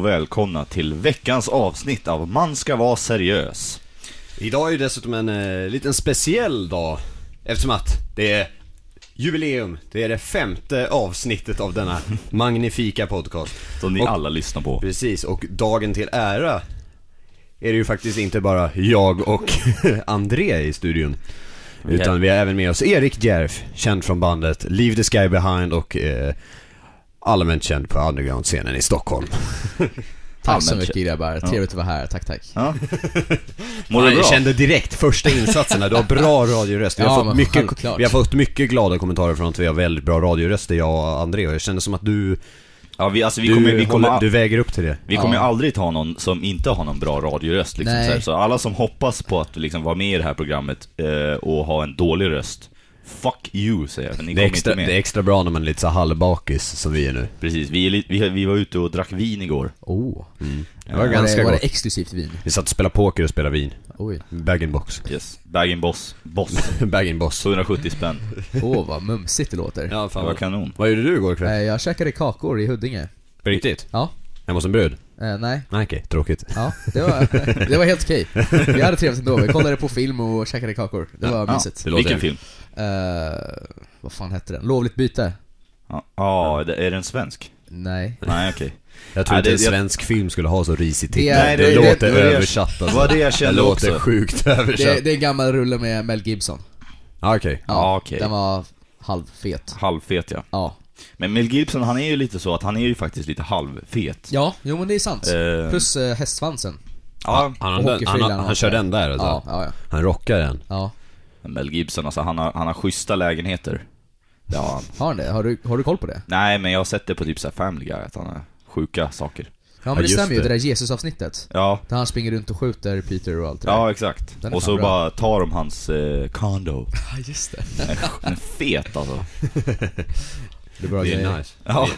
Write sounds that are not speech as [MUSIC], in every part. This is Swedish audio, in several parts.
och välkomna till veckans avsnitt av Man ska vara seriös. Idag är ju dessutom en eh, liten speciell dag eftersom att det är jubileum. Det är det femte avsnittet av denna [LAUGHS] magnifika podcast. Som ni Och- alla lyssnar på. Precis, och dagen till ära är det ju faktiskt inte bara jag och [LAUGHS] André i studion. Utan vi har även med oss Erik Järf, känd från bandet Leave the Sky Behind och eh, allmänt känd på underground-scenen i Stockholm. [LAUGHS] Tack så mycket grabbar, trevligt att vara här, tack tack. Ja. [LAUGHS] Mår du Jag bra? kände direkt första insatserna, du har bra [LAUGHS] radioröst. Vi har, Ja, fått mycket, självklart. vi har fått mycket glada kommentarer från att vi har väldigt bra radioröster, jag och André. Och jag kände som att du, Ja, vi, alltså, vi du, kommer, vi kommer, håller, du väger upp till det. vi kommer ju aldrig ta någon som inte har någon bra radioröst. Liksom, Nej. så, här. så alla som hoppas på att liksom, vara med i det här programmet eh, och ha en dålig röst, fuck you säger jag, för ni Det är, kommer extra, inte med. det är extra bra när man är lite så halvbakis som vi är nu. Precis, vi, är li- vi, vi var ute och drack vin igår. Oh. Det var Var ganska det, var det exklusivt vin? Vi satt och spelade poker och spelade vin. Oj. Bag-in-box. Yes. Bag boss, boss. [LAUGHS] Bag-in-boss. 170 spänn. Åh vad mumsigt det låter. Ja, Det fan var vad kanon. Vad gjorde du igår kväll? Eh, Jag käkade kakor i Huddinge. På riktigt? Ja. Hemma hos en brud? Eh, nej. Nej okej, tråkigt. Ja, det var, [LAUGHS] det var helt okej. Vi hade trevligt ändå. Vi kollade på film och käkade kakor. Det var Ja, mysigt. det låter- Vilken film? Eh, vad fan hette den? Lovligt byte? Ja, ah, det- är den svensk? Nej. Nej, okej. Jag tror Nej, inte det- en jag- svensk film skulle ha så risig Det titel. är- Det, det- det- låter det det jag- översatt Det alltså. det jag Det kände låter också. sjukt översatt. Det, det är en gammal rulle med Mel Gibson. Ah, okej. Ja, okej. Den var halvfet. Halvfet ja. Ja. Men Mel Gibson, han är ju lite så att han är ju faktiskt lite halvfet. Ja, jo men det är sant. Eh, Plus eh, hästsvansen. ja, Han, Och han, han, hockeyfrillan han, och kör det. den där alltså. Ja, ja, ja. Han rockar den. ja. Mel Gibson, alltså han har, han har schyssta lägenheter. Det har han. Har han det? Har du, har du koll på det? Nej, men jag har sett det på typ så här Family Guy, att han har sjuka saker. Ja men det stämmer ju, det. där Jesus-avsnittet. Ja, Där han springer runt och skjuter Peter och allt det där. ja exakt. Den är Och så bra. bara tar de hans eh, condo. [LAUGHS] Ja, just det. En, en fet alltså. [LAUGHS] Det är bra Det är grejer. nice. Ja.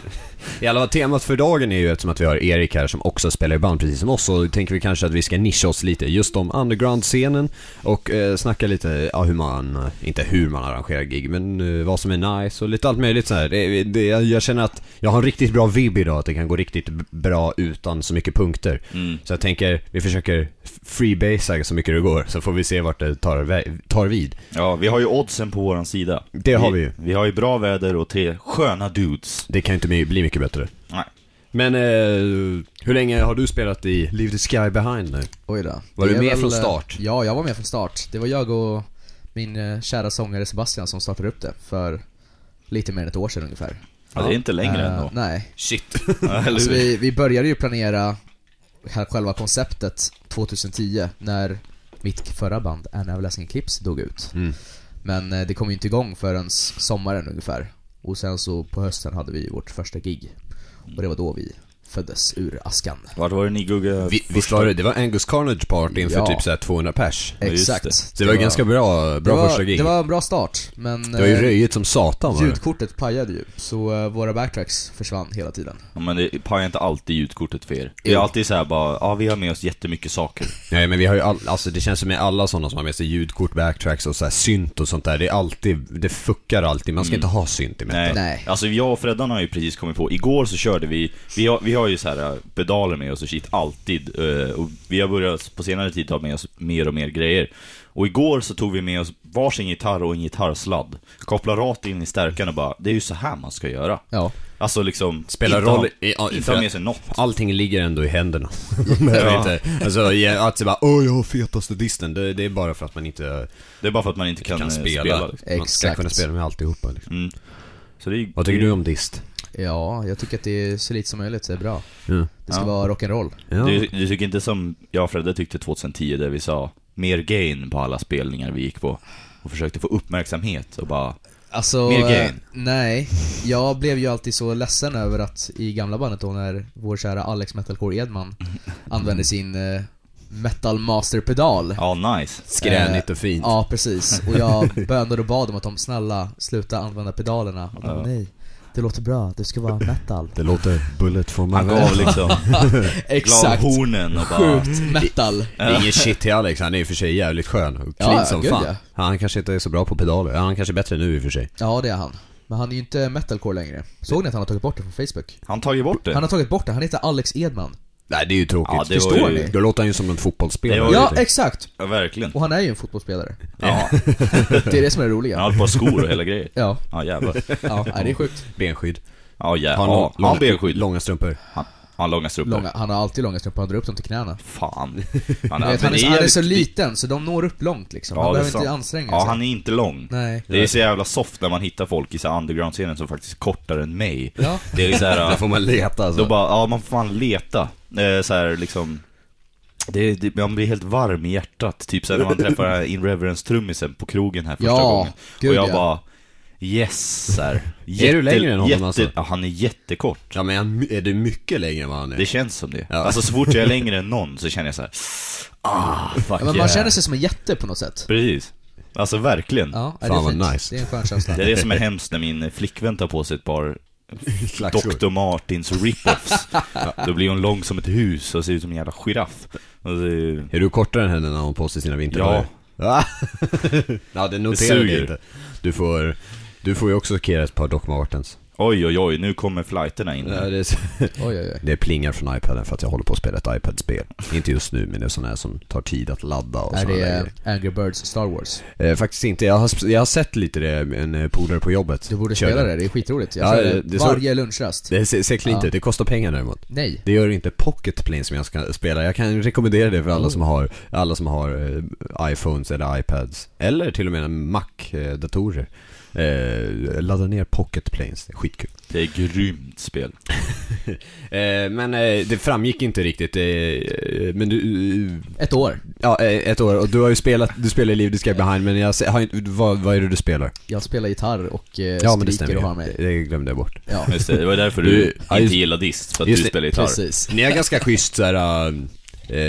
I alla fall, temat för dagen är ju eftersom att vi har Erik här som också spelar i band precis som oss så tänker vi kanske att vi ska nischa oss lite just om underground-scenen och eh, snacka lite, ja hur man, inte hur man arrangerar gig men eh, vad som är nice och lite allt möjligt så här. Det, det, jag känner att jag har en riktigt bra vibb idag, att det kan gå riktigt bra utan så mycket punkter. Mm. Så jag tänker, vi försöker freebasea så mycket det går så får vi se vart det tar, tar vid. Ja, vi har ju oddsen på våran sida. Det har vi ju. Vi har ju bra väder och tre sköna dudes. Det kan ju inte bli- mycket bättre. Nej. Men eh, hur länge har du spelat i Leave the Sky Behind nu? Oj då. Var Det du med väl, från eh, start? Ja, jag var med från start. Det var jag och min eh, kära sångare Sebastian som startade upp det för lite mer än ett år sedan ungefär. Ja, det är inte längre Eh, ändå. Nej. Shit. [LAUGHS] Alltså vi, vi började ju planera själva konceptet 2010 när mitt förra band, An Everlasting Clips, dog ut. Mm. Men det kom ju inte igång förrän sommaren ungefär. Och sen så på hösten hade vi vårt första gig. Och det var då vi föddes ur askan. Vart var det ni guggade Vi, visst var det, det var Angus Carnage Party inför Ja. typ såhär 200 pers. Exakt. det. Så det var, ganska bra, bra det var, första gig. Det var en bra start, men det var ju eh, röjigt som satan var det. ljudkortet pajade ju. Så eh, våra backtracks försvann hela tiden. Ja, men det pajar inte alltid ljudkortet för er. Det är alltid så här bara, ja vi har med oss jättemycket saker. [LAUGHS] Nej men vi har ju all, alltså det känns som med alla sådana som har med sig ljudkort, backtracks och så här synt och sånt där. Det är alltid, det fuckar alltid. Man ska inte ha synt i metal. Nej. Nej. Alltså jag och Freddan har ju precis kommit på, igår så körde vi, vi har, vi har ju så här äh, pedaler med oss och shit alltid. eh, Och vi har börjat på senare tid ta med oss mer och mer grejer. Och igår så tog vi med oss varsin gitarr och en gitarrsladd. Kopplade rakt in i stärkan och bara, det är ju så här man ska göra. Ja. Alltså liksom, Spelar inte roll ha, i- ja, inte ha med sig något. Allting ligger ändå i händerna. [LAUGHS] Ja. inte, alltså att så bara åh jag har fetaste disten, det, det är bara för att man inte Det är bara för att man inte kan, kan, eh, spela. spela liksom. Man ska Exakt. kunna spela med alltihopa liksom. mm. Så det Vad tycker du om dist? Ja, jag tycker att det är så lite som möjligt, det är bra. Ja. Det ska Ja. vara rock'n'roll. Ja. Du, du tycker inte som jag och Fredde tyckte 2010 där vi sa mer gain på alla spelningar vi gick på och försökte få uppmärksamhet och bara Alltså, Mer gain. eh, nej. Jag blev ju alltid så ledsen över att i gamla bandet då när vår kära Alex Metalcore Edman [LAUGHS] använde sin eh, Metal Master-pedal. ja nice. Skränigt och fint. Ja, precis. Och jag [LAUGHS] bönade och bad om att de snälla sluta använda pedalerna. Och de, nej. Det låter bra, det ska vara metal. Det låter bullet for my Han gav liksom, [LAUGHS] Exakt. hornen och bara... Sjukt metal. Det är ingen shit till Alex, han är i och för sig jävligt skön och clean ja, som gud, fan. ja. Han kanske inte är så bra på pedaler, han kanske är bättre nu i och för sig. Ja, det är han. Men han är ju inte metalcore längre. Såg ni att han har tagit bort det från Facebook? Han tagit bort det. Han har tagit bort det, han heter Alex Edman. Nej det är ju tråkigt. Ja, det var Förstår ju... ni? Då låter han ju som en fotbollsspelare. Det var ju- Ja, exakt! Ja, verkligen. Och han är ju en fotbollsspelare. Ja, [LAUGHS] Det är det som är det han roliga. har ett par skor och hela grejer. Ja, Ja, jävlar. ja, nej, det är sjukt. Benskydd. Ja, ja. Har han ja, lång- har han benskydd? Långa strumpor. Han har långa strumpor. Långa, han har alltid långa strumpor, han drar upp dem till knäna. Fan. [LAUGHS] Du vet, han, är, han är så liten, så de når upp långt liksom. Ja, han behöver inte anstränga Ja, sig. han är inte lång. Nej. Det är så jävla soft när man hittar folk i så här underground-scenen som faktiskt är kortare än mig. Ja. Det är så här, [LAUGHS] Där får man leta alltså. Då bara, ja man får fan leta. Eh, så här liksom det, det, man blir helt varm i hjärtat, typ såhär när man träffar den här Inreverence-trummisen på krogen här första Ja, gången. gud, och jag ja. bara, yes här. Är du längre än honom, jätte, alltså? Ja, han är jättekort. Ja men han- är du mycket längre än vad han är? Det känns som det. Ja. Alltså så fort jag är längre än någon så känner jag så här. ah, fuck Ja, men man yeah. känner sig som en jätte på något sätt. Precis. Alltså verkligen. Ja, Fan, det är vad fint. nice. Det är en skön känsla. Det är det som är hemskt när min flickvän tar på sig ett par. Dr. Martins rip-offs. [LAUGHS] Då blir hon lång som ett hus och ser ut som en jävla giraff. Det är... Du kortare än henne när hon sig sina vinterdagar? Ja. [LAUGHS] ja, det noterar vi inte. Du får, du får ju också kera ett par Doc Martens. Oj, oj, oj, nu kommer flighterna in. Ja, det, är, [LAUGHS] Oj, oj, oj. det plingar från iPaden för att jag håller på att spela ett iPad-spel. Inte just nu, men det är sådana här som tar tid att ladda och Är det grejer. Angry Birds Star Wars? Eh, faktiskt inte. Jag har, jag har sett lite det, en eh, polare på jobbet. Du borde spela det, det är skitroligt. Jag Ja, det- är så- varje lunchrast. Det ser, ser cleant Ja. ut, det kostar pengar däremot. Nej. Det gör inte Pocket Plane som jag ska spela. Jag kan rekommendera det för alla Oh. som har, alla som har eh, iPhones eller iPads. Eller till och med Mac-datorer. Eh, ladda ner Pocket Planes, det är skitkul. Det är grymt spel. [LAUGHS] Eh, men eh, det framgick inte riktigt. Eh, eh, men du, Ett år. ja eh, ett år. Och du har ju spelat, du spelar Live the Sky Behind men jag har, inte- vad, vad är det du spelar? Jag spelar gitarr och eh, Ja men det stämmer och har mig. Det, det glömde jag bort. Ja, Just det, det var därför du, Du- ja, just- inte gillar dist, för att du spelar gitarr. precis. Ni har ganska schysst såhär, eh,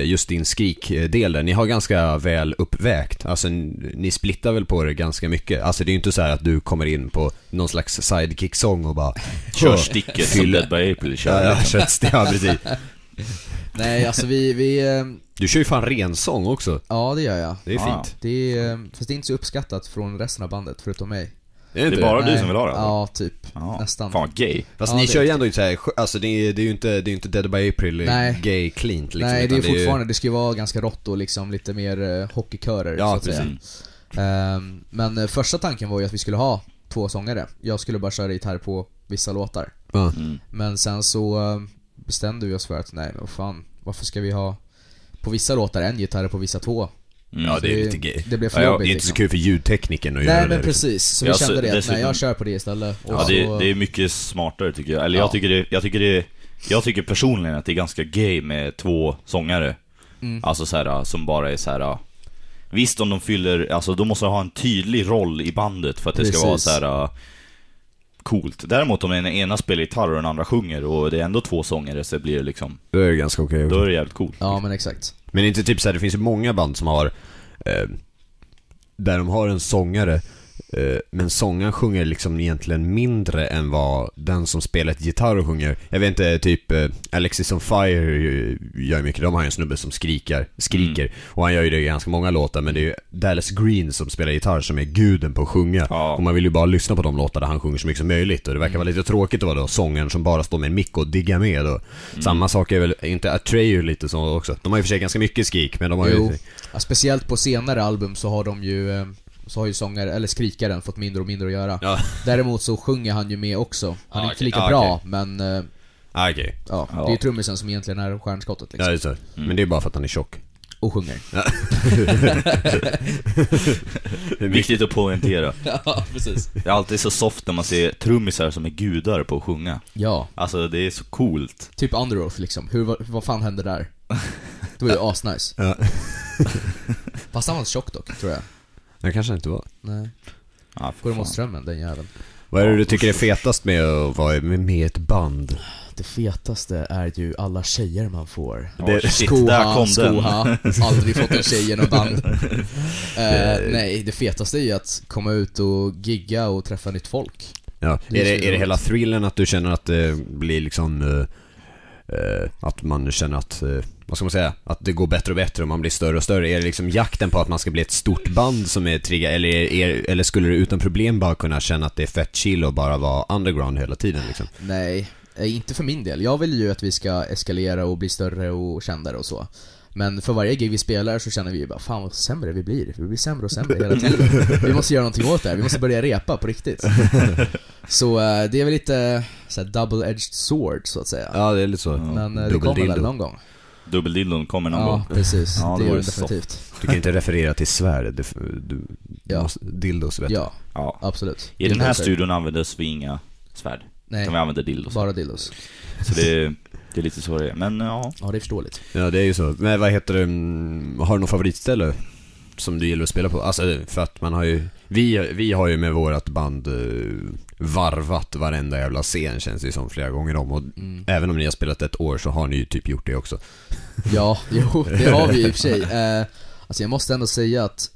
just din skrikdel där, ni har ganska väl uppvägt. Alltså ni splittar väl på det ganska mycket. Alltså det är ju inte så här att du kommer in på någon slags sidekick-sång och bara [LAUGHS] Kör sticket som Dead by April kör. Ja, ja, ja, precis. [LAUGHS] Nej, alltså vi, vi eh, Du kör ju fan rensång också. ja det gör jag. Det är Ah. fint. Det är, eh, fast det är inte så uppskattat från resten av bandet, förutom mig. Det är, Det inte är bara du Nej. som vill ha det? alltså? Ja, typ. Ja. Nästan. Fan vad gay. Fast Ja, ni det- kör ju ändå inte såhär, alltså det är, det är ju inte, det är ju inte Dead by April Nej. gay cleant liksom. Nej, det är utan fortfarande, det ska ju vara ganska rått och liksom lite mer uh, hockeykörer Ja, så att säga. Precis. Ehm, men eh, första tanken var ju att vi skulle ha två sångare. Jag skulle bara köra gitarr på vissa låtar. Ja. Mm. Men sen så eh, bestämde vi oss för att nej men vad fan, varför ska vi ha på vissa låtar en gitarr och på vissa två? Mm. Ja, det är Det- lite gay. det blev för Ja, jobbigt Det är inte så liksom. kul för ljudtekniken att göra Nej det. men liksom. precis, så vi Ja, så kände det att dessutom- nej jag kör på det istället. Och Ja, det, så, det är mycket smartare tycker jag. Eller Ja. jag tycker det, jag tycker det, jag tycker personligen att det är ganska gay med två sångare. Mm. Alltså så här, som bara är så här. Visst om de fyller, alltså de måste ha en tydlig roll i bandet för att det ska vara Precis. så här coolt. Däremot om den ena spelar gitarr och den andra sjunger och det är ändå två sångare så blir det liksom, Då är det ganska okej. då är det jävligt coolt. Ja men exakt. Men inte typ så här, det finns ju många band som har eh, Där de har en sångare men sångaren sjunger liksom egentligen mindre än vad den som spelar gitarr och sjunger. Jag vet inte, typ eh, Alexis on Fire eh, gör mycket, de har ju en snubbe som skrikar, skriker. Och han gör ju det i ganska många låtar men det är ju Dallas Green som spelar gitarr som är guden på att sjunga. Ja. Och man vill ju bara lyssna på de låtar där han sjunger så mycket som möjligt. Och det verkar vara lite tråkigt att vara då sångaren som bara står med en mick och diggar med. Och Samma sak är väl, inte Atreyu lite så också? De har ju för sig ganska mycket skrik men de har Jo. ju Ja, speciellt på senare album så har de ju eh, så har ju sångare, eller skrikaren fått mindre och mindre att göra. Ja. [LAUGHS] Däremot så sjunger han ju med också. Han är Ja, inte lika Ja, bra, okej. men eh, Ah, okej. ja, det är ju trummisen som egentligen är stjärnskottet liksom. Ja, det är så. Men det är bara för att han är tjock. Och sjunger. [LAUGHS] Viktigt att poängtera. [LAUGHS] ja, precis. Det är alltid så soft när man ser trummisar som är gudar på att sjunga. Ja, Alltså det är så coolt. typ Underoath liksom. Hur, vad, vad fan hände där? Det var ju asnice. Ja. Fast han var tjock dock, tror jag. Det kanske inte var. Nej. Ja, Går emot strömmen, den jäveln. Vad är det du tycker är fetast med att vara med i ett band? Det fetaste är ju alla tjejer man får. Det- shit, skoha, där kom skoha. den. Aldrig fått en tjej något band. [LAUGHS] Eh, nej, det fetaste är ju att komma ut och gigga och träffa nytt folk. Ja. Det Är är det, är det hela thrillen att du känner att det blir liksom eh, Eh, att man känner att, eh, vad ska man säga, att det går bättre och bättre och man blir större och större? Är det liksom jakten på att man ska bli ett stort band som är triggad eller, är, eller skulle du utan problem bara kunna känna att det är fett chill och bara vara underground hela tiden liksom? Nej, eh, inte för min del. Jag vill ju att vi ska eskalera och bli större och kändare och så. Men för varje gig vi spelar så känner vi ju bara fan vad sämre vi blir. Vi blir sämre och sämre hela tiden. Vi måste göra någonting åt det här. Vi måste börja repa på riktigt. [LAUGHS] Så eh, det är väl lite så här double-edged sword så att säga. Ja, det är lite så. Men eh, det kommer väl dildo. någon gång. Dubbeldildon kommer någon Ja, gång. precis. Ja, det det gör den definitivt. Du kan inte referera till svärd, du, du Ja. måste, dildos vet du. Ja, Ja. absolut. I den här Dildos är- studion användes vi inga svärd. Nej, Utan vi använde dildos. bara dildos. Så det, det är lite så det är. Men ja, Ja, det är förståeligt. Ja, det är ju så. Men vad heter det, mm, har du något favoritställe som du gillar att spela på? Alltså, för att man har ju, vi, vi har ju med vårat band eh, varvat varenda jävla scen känns det ju som flera gånger om och Mm. även om ni har spelat ett år så har ni ju typ gjort det också. [LAUGHS] Ja, jo, det har vi i och för sig. Eh, alltså jag måste ändå säga att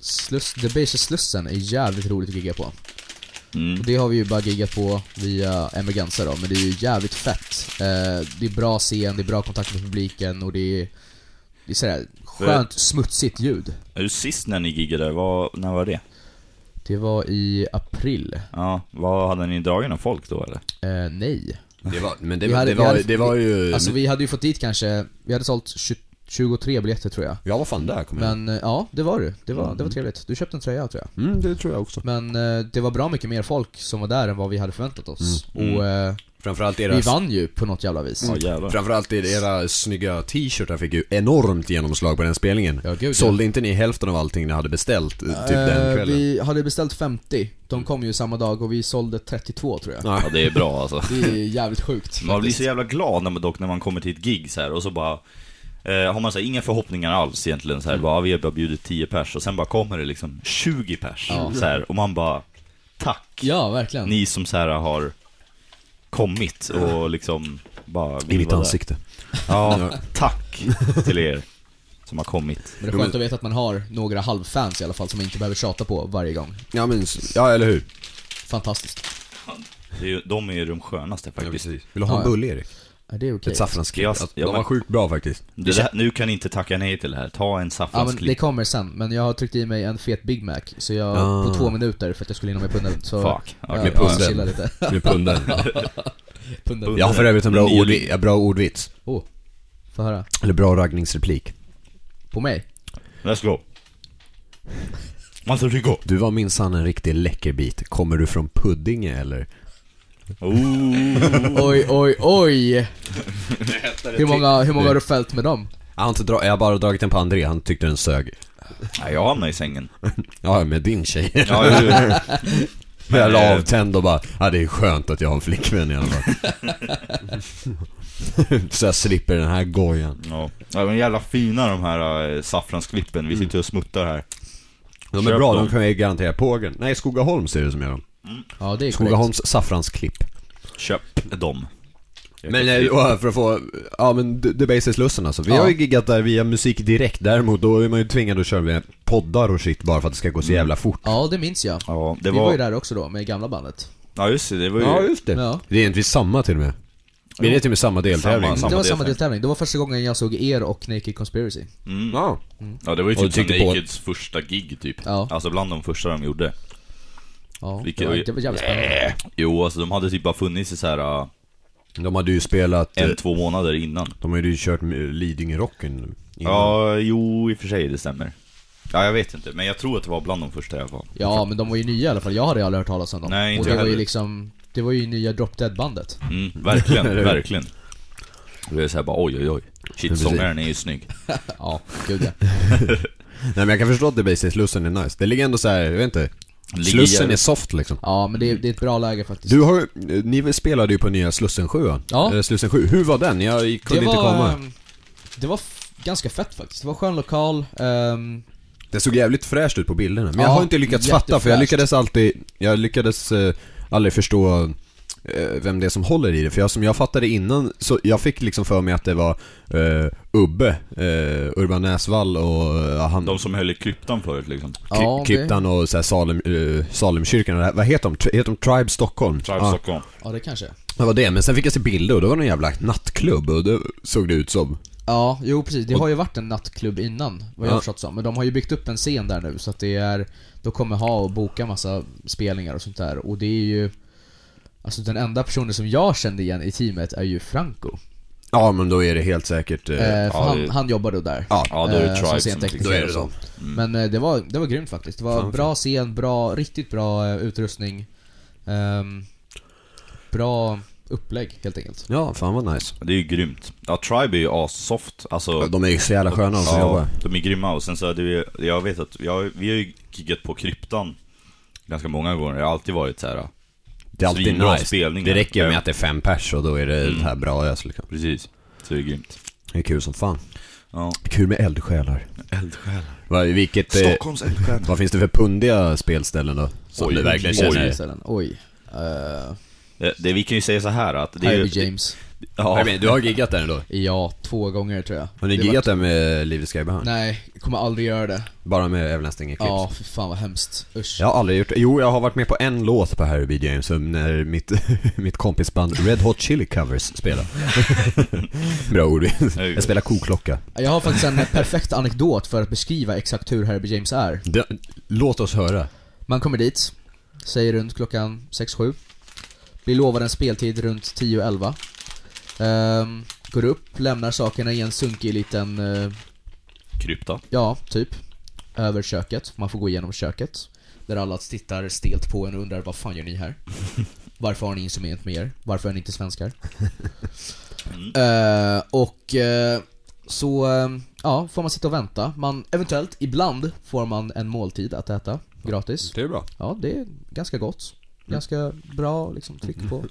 Sluss, Debaser Slussen är jävligt roligt att gigga på. Mm. Det har vi ju bara giggat på via Emergenza då, men det är ju jävligt fett. Eh, det är bra scen, det är bra kontakt med publiken och det är, det är sådär skönt smutsigt ljud. Är du sist när ni giggade? Vad, när var det? Det var i april. Ja, vad hade ni dragit någon folk då eller? Eh, nej. Det var, men det, hade- det, var, hade- det var ju... Alltså vi hade ju fått dit kanske, vi hade sålt 20, 23 biljetter tror jag. Jag var fan där kommer Men eh, ja, det var du. Det var, Mm. det var trevligt. Du köpte en tröja tror jag. Mm, det tror jag också. Men eh, det var bra mycket mer folk som var där än vad vi hade förväntat oss. Mm. Och eh, Framförallt era... vi vann ju på något jävla vis. Ja jävlar. Framförallt era snygga t-shirtar fick ju enormt genomslag på den spelningen. Ja, gud, ja. Sålde inte ni hälften av allting ni hade beställt eh, typ den Eh, kvällen? vi hade beställt 50, de kom ju samma dag och vi sålde 32 tror jag. Ja. Ja, det är bra alltså. Det är jävligt sjukt Man blir så jävla glad när man, dock när man kommer till ett gig så här och så bara eh, har man så här, inga förhoppningar alls egentligen så här, bara, vi har bara bjudit 10 pers och sen bara kommer det liksom 20 pers Ja. så här, och man bara Tack! Ja, verkligen. Ni som så här har kommit och liksom bara I mitt vara där. ansikte. [LAUGHS] Ja, tack till er som har kommit. Men det är skönt att veta att man har några halvfans i alla fall som man inte behöver tjata på varje gång. Ja men, ja eller hur? Fantastiskt. Det är, ju- de är ju de skönaste faktiskt. Vill du ha Ja, en ja. bulle Erik? Ja, det är okej. Ett saffransklipp. Ja, Alltså, ja, de var sjukt bra faktiskt. Det där, nu kan ni inte tacka nej till det här. Ta en Ja men det saffransklipp. kommer sen, men jag har tryckt i mig en fet Big Mac, så jag, Ah. på två minuter för att jag skulle hinna med punden, så... Fuck. Ja, Okej. med ja, punden. chilla lite. [LAUGHS] Med punden. [LAUGHS] Punden. Jag har för övrigt en bra, ordvi- en bra ordvits. Oh, få höra. Eller bra raggningsreplik. På mig? Let's go. Man ska gå. Du var minsann en riktig läckerbit. Kommer du från Puddinge eller? Oh. Oj, oj, oj! Hur många, hur många har du fällt med dem? Jag har, inte dra- jag har bara dragit den på André, han tyckte den sög. Nej, jag hamnade i sängen. [LAUGHS] Ja, med din tjej. Ja, ju. [LAUGHS] Men jag eh, la avtänd och bara, ja det är skönt att jag har en flickvän i alla fall. [LAUGHS] Så jag slipper den här gojan. ja. ja men jävla fina de här äh, saffransklippen. Vi sitter och smuttar här. De är Köp bra, dem. de kan jag garantera pågen. Nej, Skogaholm ser det som gör dem. Ja, det är. Skogaholms saffransklipp. Köp dem. Men eh, för att få, ja men The Base Slussen alltså. Vi Ja. har ju giggat där via musik direkt, däremot då är man ju tvingad att köra med poddar och shit bara för att det ska gå så jävla fort. Ja, det minns jag. Ja, det Vi var ju där också då, med gamla bandet. Ja, just det. Det var ju... just det. Ja. Det är egentligen samma till och med. Vi är till och med samma deltävling. Samma- det var samma deltävling. Det var första gången jag såg er och Naked Conspiracy. Mm. Ja. Ja, det var ju typ tyckte på- Nakeds första gig typ. Ja. Alltså bland de första de gjorde. Ja, Vilket det var, ju- var jävligt spännande. Jo, alltså de hade typ bara funnits i så här äh, De hade ju spelat, eh, en, två månader innan. de hade ju kört med Lidingö-rocken innan. Ja, jo i och för sig, det stämmer. Ja, jag vet inte, men jag tror att det var bland de första i alla fall. Ja, men de var ju nya i alla fall. Jag hade aldrig hört talas om dem. Nej, inte och det jag var ju heller. liksom, det var ju nya Drop Dead-bandet. Mm, verkligen, [LAUGHS] verkligen. Det är såhär bara oj oj oj. Shit, Precis. sångaren är ju snygg. [LAUGHS] Ja, gud ja. [LAUGHS] Nej men jag kan förstå att The Base Slussen är nice. Det ligger ändå så här, jag vet inte. Slussen är soft liksom. Ja, men det är, det är ett bra läge faktiskt. Du har, ni spelade ju på nya Slussen 7 va? Ja. Eh, Slussen 7, hur var den? Jag kunde det inte var, komma. ehm, Det var ganska fett faktiskt. Det var skön lokal. ehm, Det såg jävligt fräscht ut på bilderna, men jag Ja, har inte lyckats fatta för jag lyckades alltid, jag lyckades eh, aldrig förstå vem det är som håller i det. För jag, som jag fattade innan, så jag fick liksom för mig att det var eh, Ubbe, eh, Urban Näsvall och eh, han, De som höll i kryptan förut liksom. Kry- Ja, det- Kryptan och så här Salem, eh, Salemkyrkan och det här. Vad heter de? Tri- Heter de Tribe Stockholm? Tribe ja, Stockholm. Ja, det kanske. det var det. Men sen fick jag se bilder och då var det en jävla nattklubb och det såg det ut som. Ja, jo precis. Det har ju varit en nattklubb innan, vad jag Ja. har förstått som. Men de har ju byggt upp en scen där nu, så att det är... De kommer ha och boka massa spelningar och sånt där. Och det är ju... Alltså den enda personen som jag kände igen i teamet är ju Franco. Ja men då är det helt säkert... Eh, Eh, för ja, han, det- han jobbade där. ja, Ja, då är det Eh, som Tribe som scentekniker då är det och så. Men eh, det var, det var grymt faktiskt. Det var Fan, bra scen, bra, riktigt bra eh, utrustning. Ehm, bra upplägg helt enkelt. Ja, fan vad nice. Det är ju grymt. Ja, Tribe är ju assoft. Alltså, De är ju så jävla sköna som jobbar. ja, de är grymma. Och sen så är det ju, jag vet att, jag, vi har ju giggat på kryptan ganska många gånger. Det har alltid varit så här. Det är alltid Svinbra nice. spelningar. Det räcker ju Ja. med att det är fem pers och då är det Mm. det här bra ös liksom. Precis. Så det är grymt. Det är kul som fan. Ja. Kul med eldsjälar. Eldsjälar. Vad, vilket, eh, Stockholms eldsjälar. vad finns det för pundiga spelställen då? Som Oj, du verkligen oj. känner? Ställen. Oj. Uh, Det, det, vi kan ju säga så här att det är Harvey ju... James. Ja, Ja. Du har giggat där ändå? Ja, två gånger tror jag. Har ni Det giggat var- där med Liv Skybehind? Nej, jag kommer aldrig göra det. Bara med Everlasting Eclipse? Ja, för fan vad hemskt. Usch. Jag har aldrig gjort Jo, jag har varit med på en låt på Harry B. James när mitt, [LAUGHS] mitt kompisband Red Hot Chili Covers spelar. [LAUGHS] Bra ord. Jag spelar koklocka. Jag har faktiskt en perfekt anekdot för att beskriva exakt hur Harry B. James är. Det, låt oss höra. Man kommer dit, säger runt klockan 6-7. Blir lovad en speltid runt 10-11. Ehm, går upp, lämnar sakerna i en sunkig liten, eh, krypta. ja, typ, över köket. Man får gå igenom köket. Där alla tittar stelt på en och undrar vad fan gör ni här? [LAUGHS] Varför har ni instrument med er? Varför är ni inte svenskar? [LAUGHS] Eh, och eh, så, eh, ja, får man sitta och vänta. Man, eventuellt, ibland får man en måltid att äta, gratis. Det är bra. Ja, det är ganska gott. Ganska bra liksom, tryck på.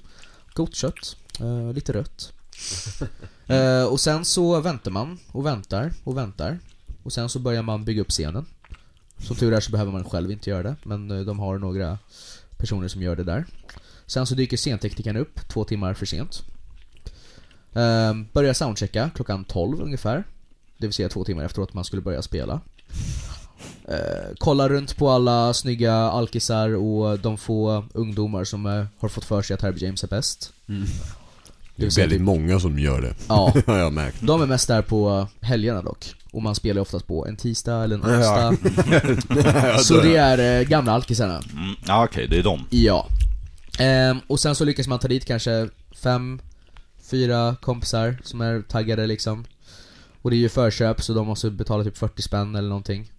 Gott kött. eh, lite rött. [LAUGHS] Eh, och sen så väntar man och väntar och väntar. Och sen så börjar man bygga upp scenen. Som tur är så behöver man själv inte göra det, men eh, de har några personer som gör det där. Sen så dyker scenteknikern upp två timmar för sent. Eh, börjar soundchecka klockan 12 ungefär. Det vill säga två timmar efteråt man skulle börja spela. Eh, kollar runt på alla snygga alkisar och de få ungdomar som eh, har fått för sig att Herbie James är bäst. Det Det är väldigt typ- många som gör det. Ja, [LAUGHS] har jag märkt. de är mest där på helgerna dock. Och man spelar ju oftast på en tisdag eller en Ja. onsdag. [LAUGHS] Så det är eh, gamla alkisarna. Mm. Ja, okej, det är dem. Ja. Ehm, och sen så lyckas man ta dit kanske fem, fyra kompisar som är taggade liksom. Och det är ju förköp så de måste betala typ 40 spänn eller någonting.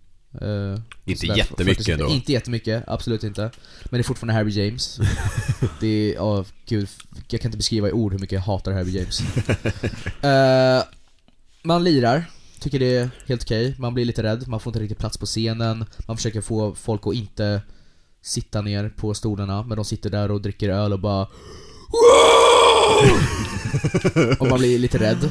Eh, Inte jättemycket 40 spänn. ändå. Inte jättemycket, absolut inte. Men det är fortfarande Harry James. [LAUGHS] det är, ja gud, jag kan inte beskriva i ord hur mycket jag hatar Harry James. [LAUGHS] Eh, man lirar, tycker det är helt okej. Man blir lite rädd, man får inte riktigt plats på scenen. Man försöker få folk att inte sitta ner på stolarna, men de sitter där och dricker öl och bara [LAUGHS] och man blir lite rädd.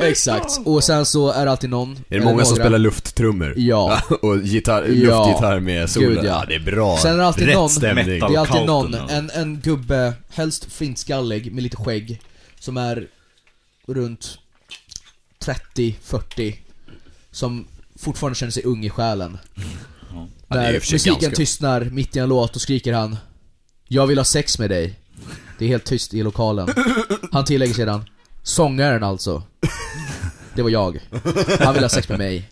[LAUGHS] Exakt. Och sen så är det alltid någon Är det eller många som några- spelar luftstrummor? Ja. [LAUGHS] och gitarr, Ja. luftgitarr med solen? Gud, ja. ja. det är bra. Sen är det alltid Rätt någon- stämning. Det är alltid någon, en, en gubbe, helst flintskallig med lite skägg, som är runt 30-40, som fortfarande känner sig ung i själen. Ja, det är i När och för sig musiken ganska- tystnar mitt i en låt, och skriker han 'Jag vill ha sex med dig' Det är helt tyst i lokalen. Han tillägger sedan 'Sångaren alltså' Det var jag. Han vill ha sex med mig.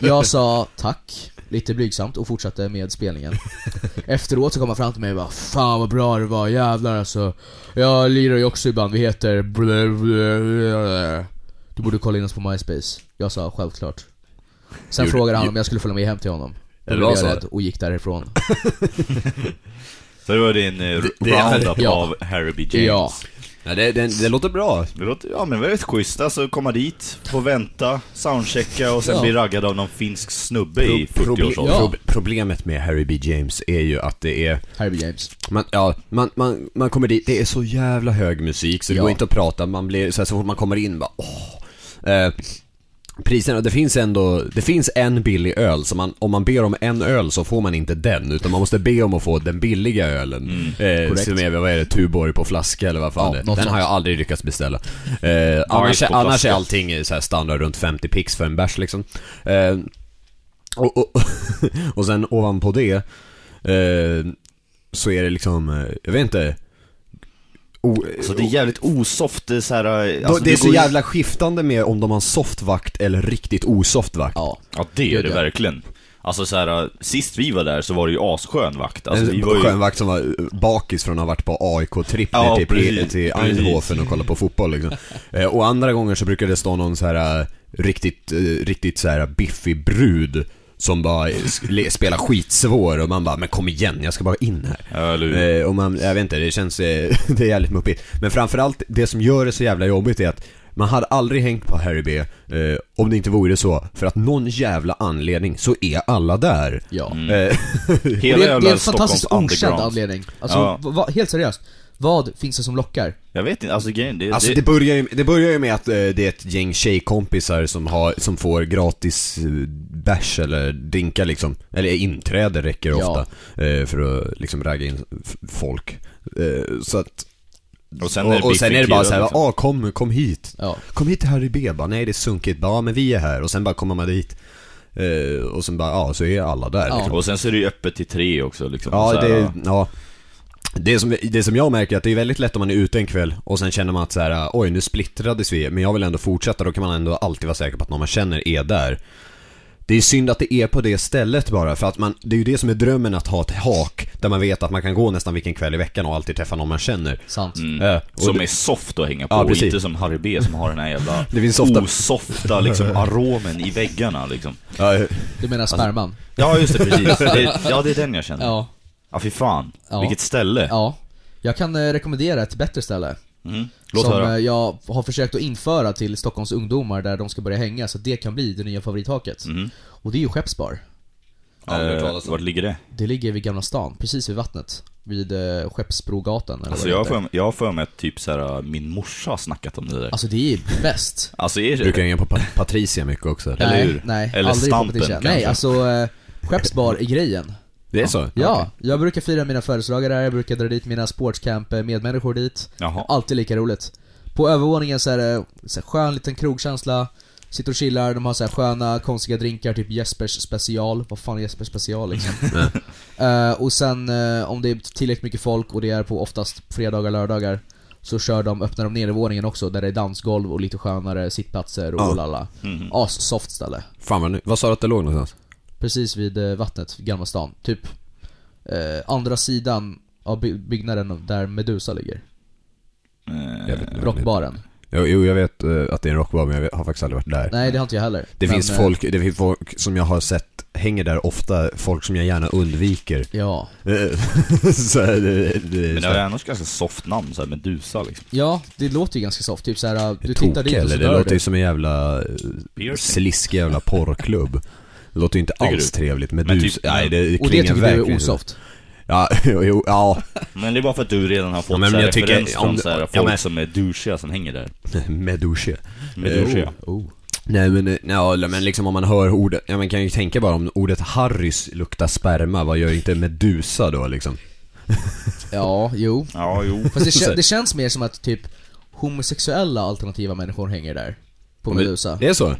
Jag sa tack, lite blygsamt, och fortsatte med spelningen. Efteråt så kom han fram till mig och bara 'Fan vad bra det var, jävlar alltså' Jag lirar ju också i band, vi heter blö. Du borde kolla in oss på MySpace. Jag sa självklart. Sen frågade han om jag skulle följa med hem till honom. Då blev jag rädd och gick därifrån. [LAUGHS] Så det var din eh, roundup ja. av Harry B. James. Ja. Ja, det, det, det låter bra. Det låter, ja men rätt schysst alltså, komma dit, få vänta, soundchecka och sen Ja. bli raggad av någon finsk snubbe i Pro- proble- 40-årsåldern. Ja. prob- Problemet med Harry B. James är ju att det är Harry James. man, ja, man, man, man kommer dit, det är så jävla hög musik så det Ja. går inte att prata, man blir, så, här, så fort man kommer in bara åh. Eh, priserna, det finns ändå, det finns en billig öl, så man, om man ber om en öl så får man inte den, utan man måste be om att få den billiga ölen. eh, Korrekt. som är, vad är det, Tuborg på flaska eller vad fan Ja, det är. Den har jag aldrig lyckats beställa. Eh, annars, annars är allting så här standard runt 50 pix för en bärs liksom. Eh, och, och, [LAUGHS] och sen ovanpå det, eh, så är det liksom, eh, jag vet inte, o, Så det är jävligt osoft, det är så här, alltså, det är så går jävla skiftande med om de har softvakt eller riktigt osoft-vakt. Ja. Ja det är det ja. verkligen. Alltså så här, sist vi var där så var det ju asskön vakt. Alltså, vi en var ju... skön vakt som var eh, bakis från att ha varit på AIK-tripp Ja, till, precis, till precis. Eindhoven och kolla på fotboll liksom. Eh, Och andra gånger så brukar det stå någon så här eh, riktigt, riktigt så här biffig brud som bara spelar skitsvår och man bara 'Men kom igen, jag ska bara in här' Ja, eller? Eh, och man, jag vet inte, det känns, eh, [LAUGHS] det är jävligt muppigt. Men framförallt, det som gör det så jävla jobbigt är att man hade aldrig hängt på Harry B eh, om det inte vore så, för att någon jävla anledning så är alla där. Ja. Mm. [LAUGHS] Eh, Hela det, är, det är en fantastiskt okänd anledning. Alltså, Ja. va, va, helt seriöst. Vad finns det som lockar? Jag vet inte, alltså grejen, det, Alltså det, det börjar ju, det börjar ju med att eh, det är ett gäng tjejkompisar som, har, som får gratis eh, bärs eller drinkar liksom. Eller inträde räcker Ja. ofta. Eh, för att liksom ragga in f- folk. Eh, så att... och sen är det och, och sen är det bara såhär, liksom. ah kom, kom hit. Ja. Kom hit till Harry B bara, nej det är sunkigt, bara, ja men vi är här. Och sen bara kommer man dit. Eh, och sen bara, ja så är alla där Ja. liksom. Och sen så är det ju öppet till tre också liksom. Ja, så här, det, ja. Det som, det som jag märker är att det är väldigt lätt om man är ute en kväll och sen känner man att så här, oj nu splittrades vi, men jag vill ändå fortsätta, då kan man ändå alltid vara säker på att någon man känner är där. Det är synd att det är på det stället bara, för att man, det är ju det som är drömmen att ha ett hak, där man vet att man kan gå nästan vilken kväll i veckan och alltid träffa någon man känner. Sant. Mm. Eh, och Som det- är soft att hänga på, Ja, precis. inte som Harry B som har den här jävla [LAUGHS] Det finns ofta- osofta liksom aromen i väggarna liksom. Ja, Du menar sperman? Ja just det, precis. [LAUGHS] Det, ja det är den jag känner. Ja. Ja fy fan. Ja. Vilket ställe. Ja. Jag kan eh, rekommendera ett bättre ställe. Mm. Låt som höra. eh, jag har försökt att införa till Stockholms ungdomar där de ska börja hänga, så att det kan bli det nya favorithaket. Mhm. Och det är ju Skeppsbar. Hört Eh, om. vart ligger det? Det ligger vid Gamla stan, precis vid vattnet. Vid eh, Skeppsbrogatan eller Alltså vad det jag har heter. för jag har för mig att typ såhär, min morsa har snackat om det där. Alltså det är bäst. [LAUGHS] Alltså är det Brukar hänga på Pa- Patricia mycket också. Eller nej, hur? nej, Eller aldrig Stampen, kanske. Nej, alltså eh, Skeppsbar är grejen. Det är så? Ja, jag brukar fira mina födelsedagar där, jag brukar dra dit mina sportscamp-medmänniskor dit. Jaha. Alltid lika roligt. På övervåningen så är det så här, skön liten krogkänsla, sitter och chillar, de har så här sköna konstiga drinkar, typ Jespers special. Vad fan är Jespers special liksom? [LAUGHS] Eh, och sen eh, om det är tillräckligt mycket folk och det är på oftast fredagar, lördagar så kör de, öppnar de nedervåningen också där det är dansgolv och lite skönare sittplatser och Ja. lalla. Mhm. As-soft ställe. Fan vad, nu- vad sa du att det låg någonstans? Precis vid eh, vattnet, Gamla stan. Typ eh, andra sidan av by- byggnaden där Medusa ligger. Eh, Jag vet inte. Rockbaren. Jo, jo jag vet eh, att det är en rockbar men jag har faktiskt aldrig varit där. Nej, det har inte jag heller. Det Men, finns eh, folk, det finns folk som jag har sett hänger där ofta, folk som jag gärna undviker. Ja. [LAUGHS] Så är det, det, Men det är annars ganska soft namn, såhär Medusa liksom. Ja, det låter ju ganska soft. Typ såhär, du du tittar dit och så eller? Det låter ju som en jävla Piercing. sliskig jävla porrklubb. [LAUGHS] Det låter ju inte Tycker alls du? trevligt. Men Medus, typ- nej det Och det tycker du är osoft. Ja, [LAUGHS] jo, ja, Men det är bara för att du redan har fått Ja, men så här jag tycker- från om- så här, ja, folk men- som är douchiga som hänger där. [LAUGHS] Medusa. Medusa. Oh. Nej men, eh, ja, men liksom om man hör ordet, ja man kan ju tänka bara om ordet Harrys luktar sperma, vad gör inte Medusa då liksom? [LAUGHS] Ja, jo. Ja, jo. Fast det, det känns mer som att typ homosexuella alternativa människor hänger där. På Men- Medusa. Det är så?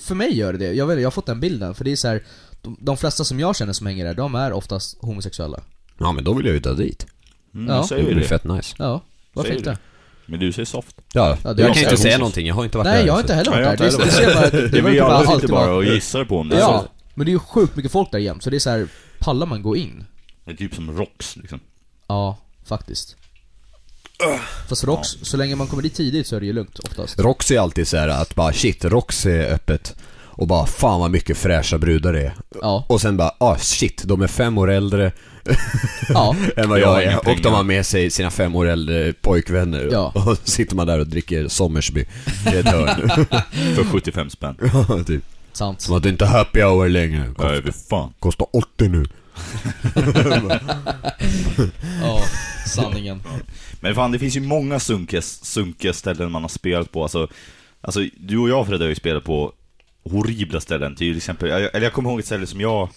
För mig gör det det. Jag, vet, jag har fått den bilden. För det är så här, de, de flesta som jag känner som hänger där, de är oftast homosexuella. Ja men då vill jag ju ta dit. Mm, Ja. Det blir fett nice. Ja, varför inte? det. Medusa är soft. Ja, Ja, jag kan inte säga någonting, jag har inte varit där. Nej, jag har inte heller Nej, varit där. Det, det ser bara, det Det verkar vi bara alla sitter alltid bara och gissar på om det. Ja, men det är ju sjukt mycket folk där jämt, så det är så här, pallar man gå in? Det är typ som rocks liksom. Ja, faktiskt. Fast Rox, så länge man kommer dit tidigt så är det ju lugnt oftast. Roxy är alltid så här att bara shit, Roxy är öppet. Och bara fan vad mycket fräscha brudar det är. Ja, Och sen bara ah shit, de är fem år äldre [LAUGHS] ja, än vad Jag jag är. Och de har med sig sina fem år äldre pojkvänner. Ja. [LAUGHS] Och så sitter man där och dricker Sommersby i ett hörn. För 75 spänn. [LAUGHS] Ja, typ. sant. Som att det inte är happy hour längre. Kost, Nej, fan. kostar 80 nu. [LAUGHS] Ja, sanningen. Men fan, det finns ju många sunkiga, sunkiga ställen man har spelat på. Alltså, alltså du och jag Fredde har ju spelat på horribla ställen. Till exempel, jag- eller jag kommer ihåg ett ställe som jag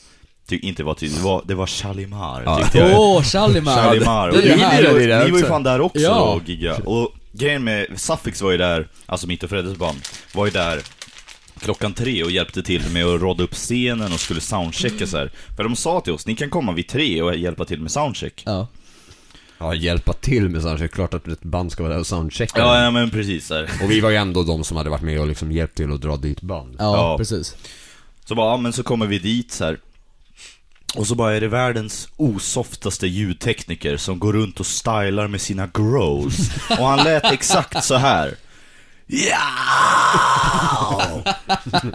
tyckte inte var tydligt. Det var, det var Shalimar, Ja. tyckte jag. Åh, Shalimar! Shalimar. Det gillade ni, det där ni var ju fan där också Ja. och gigga. Och grejen med Suffix var ju där, alltså mitt och Freddes band, var ju där klockan tre och hjälpte till med att rodda upp scenen och skulle soundchecka så här. För de sa till oss, ni kan komma vid tre och hjälpa till med soundcheck. Ja. Ja, hjälpa till med soundcheck. Klart att ett band ska vara där och soundchecka. Ja, ja men precis så här. Och vi var ju ändå de som hade varit med och liksom hjälpt till att dra dit band. Ja, Ja. precis. Så bara, ja, men så kommer vi dit så här. Och så bara är det världens osoftaste ljudtekniker som går runt och stylar med sina growls. Och han lät exakt så här. Ja!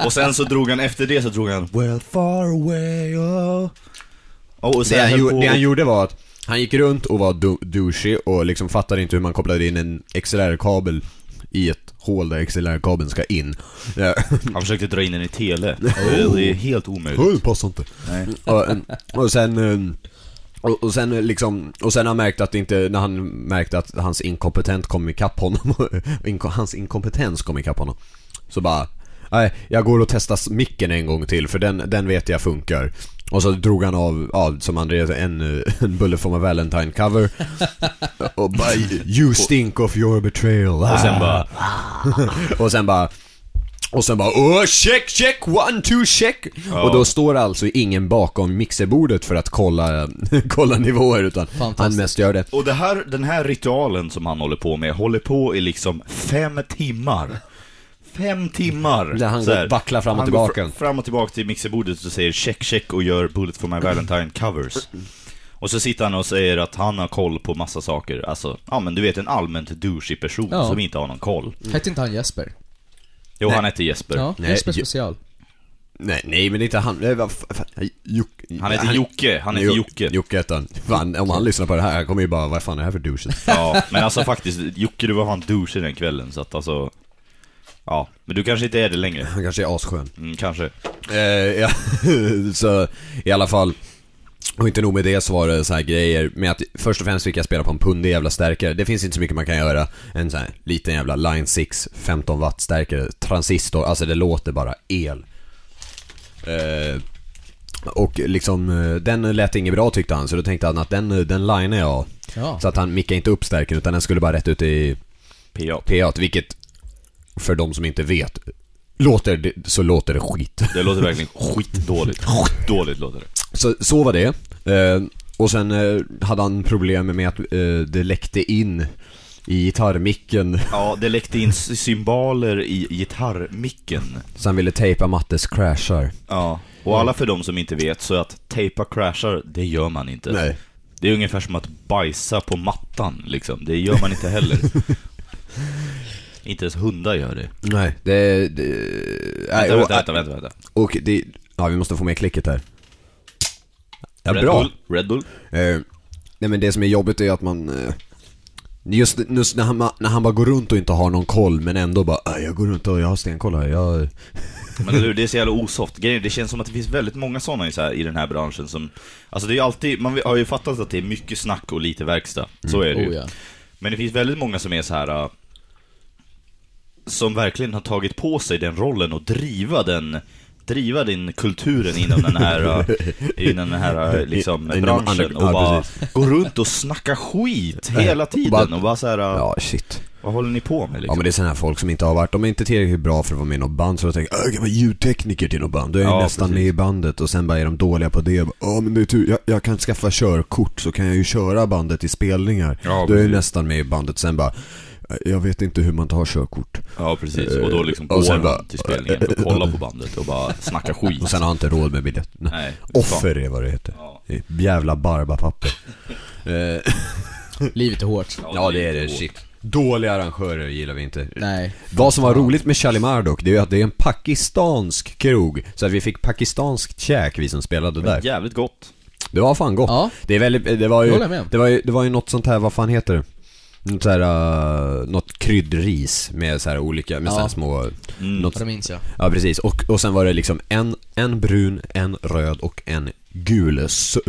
Och sen så drog han, efter det så drog han Well far away oh. Och sen Det han, på- det han gjorde var att han gick runt och var du- douchey och liksom fattade inte hur man kopplade in en XLR-kabel i ett hål där XLR-kabeln ska in. Han försökte dra in den i tele. Det är helt omöjligt. Oh, det passar inte. Nej. Och, och sen... eh, Och, och sen liksom, och sen har han märkt att inte, när han märkte att hans inkompetent kom ikapp honom, [LAUGHS] hans inkompetens kom ikapp honom. Så bara, nej, jag går och testar micken en gång till för den, den vet jag funkar. Och så drog han av, ja, som Andreas, en, eh, [LAUGHS] en Bullet for my Valentine cover. [LAUGHS] Och bara, you stink of your betrayal. Och sen bara, Och sen bara och sen bara åh, check, check, one, two, check! Ja. Och då står alltså ingen bakom mixerbordet för att kolla, [LAUGHS] kolla nivåer utan han mest gör det. Och det här, den här ritualen som han håller på med, håller på i liksom fem timmar. Fem timmar! Där han går- vacklar fram och Han går tillbaka. fr- fram och tillbaka till mixerbordet och säger check, check och gör Bullet for my Valentine covers. Och så sitter han och säger att han har koll på massa saker. Alltså, ja men du vet en allmänt douchig person Ja. som inte har någon koll. Hette inte han Jesper? Jo, Nej. han heter Jesper. Ja, Nej, Jesper ju- special. Nej, nej men det är inte han, nej, vad f- f- Juk- Han heter Jocke, han heter Jo- Jocke. Jocke heter han. Fan, om han lyssnar på det här, han kommer ju bara, vad fan är det här för douche? [LAUGHS] Ja, men alltså faktiskt, Jocke du var fan douchig den kvällen så att alltså... Ja, men du kanske inte är det längre. Han kanske är asskön. Mm, kanske. Eh, ja, [LAUGHS] så i alla fall. Och inte nog med det så var det så här grejer med att först och främst fick jag spela på en pundig jävla stärkare. Det finns inte så mycket man kan göra. En sån här liten jävla Line 6 15 watt stärkare, transistor, alltså det låter bara el. Eh, och liksom, eh, den lät inget bra tyckte han, så då tänkte han att den, den linear jag. Ja. Så att han mickade inte upp stärken utan den skulle bara rätt ut i PA. PA, vilket för de som inte vet, låter det, så låter det skit. Det låter verkligen skitdåligt. [LAUGHS] Skitdåligt låter det. Så, så var det. Eh, och sen eh, hade han problem med att eh, det läckte in i gitarrmicken. Ja, det läckte in sy- symboler i gitarrmicken. Så han ville tejpa Mattes crashar. Ja. Och alla för de som inte vet, så att tejpa crashar, det gör man inte. Nej. Det är ungefär som att bajsa på mattan, liksom. Det gör man inte heller. [LAUGHS] inte ens hundar gör det. Nej, det... det nej, Vänta, och, vänta, vänta, vänta, vänta. och det... Ja, vi måste få med klicket här. Ja, Red bra. Bull, Red Bull. Eh, nej men det som är jobbigt är att man... Eh, just, just när, han, när han bara går runt och inte har någon koll men ändå bara "Ah, jag går runt och jag har stenkoll här, jag... [LAUGHS] Men eller hur, det är så jävla osoft. Grejen, det känns som att det finns väldigt många sådana i, så här, i den här branschen som... Alltså det är ju alltid, man har ju fattat att det är mycket snack och lite verkstad. Så är det ju. Oh, ja. Men det finns väldigt många som är så här. äh, Som verkligen har tagit på sig den rollen och driva den driva den kulturen inom den här, äh, [LAUGHS] inom den här äh, liksom, branschen och ja, bara gå runt och snacka skit hela tiden och bara så här, äh, Ja, shit. vad håller ni på med Ja liksom? men det är sådana här folk som inte har varit, de är inte tillräckligt bra för att vara med i något band så de tänker "Åh, jag kan vara ljudtekniker till något band, då är jag Ja, nästan precis. med i bandet och sen bara är de dåliga på det. Ja men det är tur, jag, jag kan skaffa körkort så kan jag ju köra bandet i spelningar. Ja, då är jag nästan med i bandet, sen bara jag vet inte hur man tar körkort. Ja precis, och då liksom Och går sen man bara- till spelningen för att kolla på bandet och bara snacka [LAUGHS] skit. Och sen har han inte råd med biljett. Nej. Nej, Offer är vad det heter. Ja. Jävla barbapapper. [LAUGHS] Eh, Livet är hårt. ja det är det, shit. Dåliga arrangörer gillar vi inte. Nej. Vad som var roligt med Shalimar dock, det är ju att det är en pakistansk krog. Så att vi fick pakistanskt käk, vi som spelade där. Jävligt gott. Det var fan gott. Ja. Det är väldigt, det var Det ju, det var ju, det var ju något sånt här, vad fan heter det? Något så här, uh, något kryddris med så här olika, med Ja. så här små, Mm. något, Ja, det minns jag. ja precis. Och, och sen var det liksom en, en brun, en röd och en gul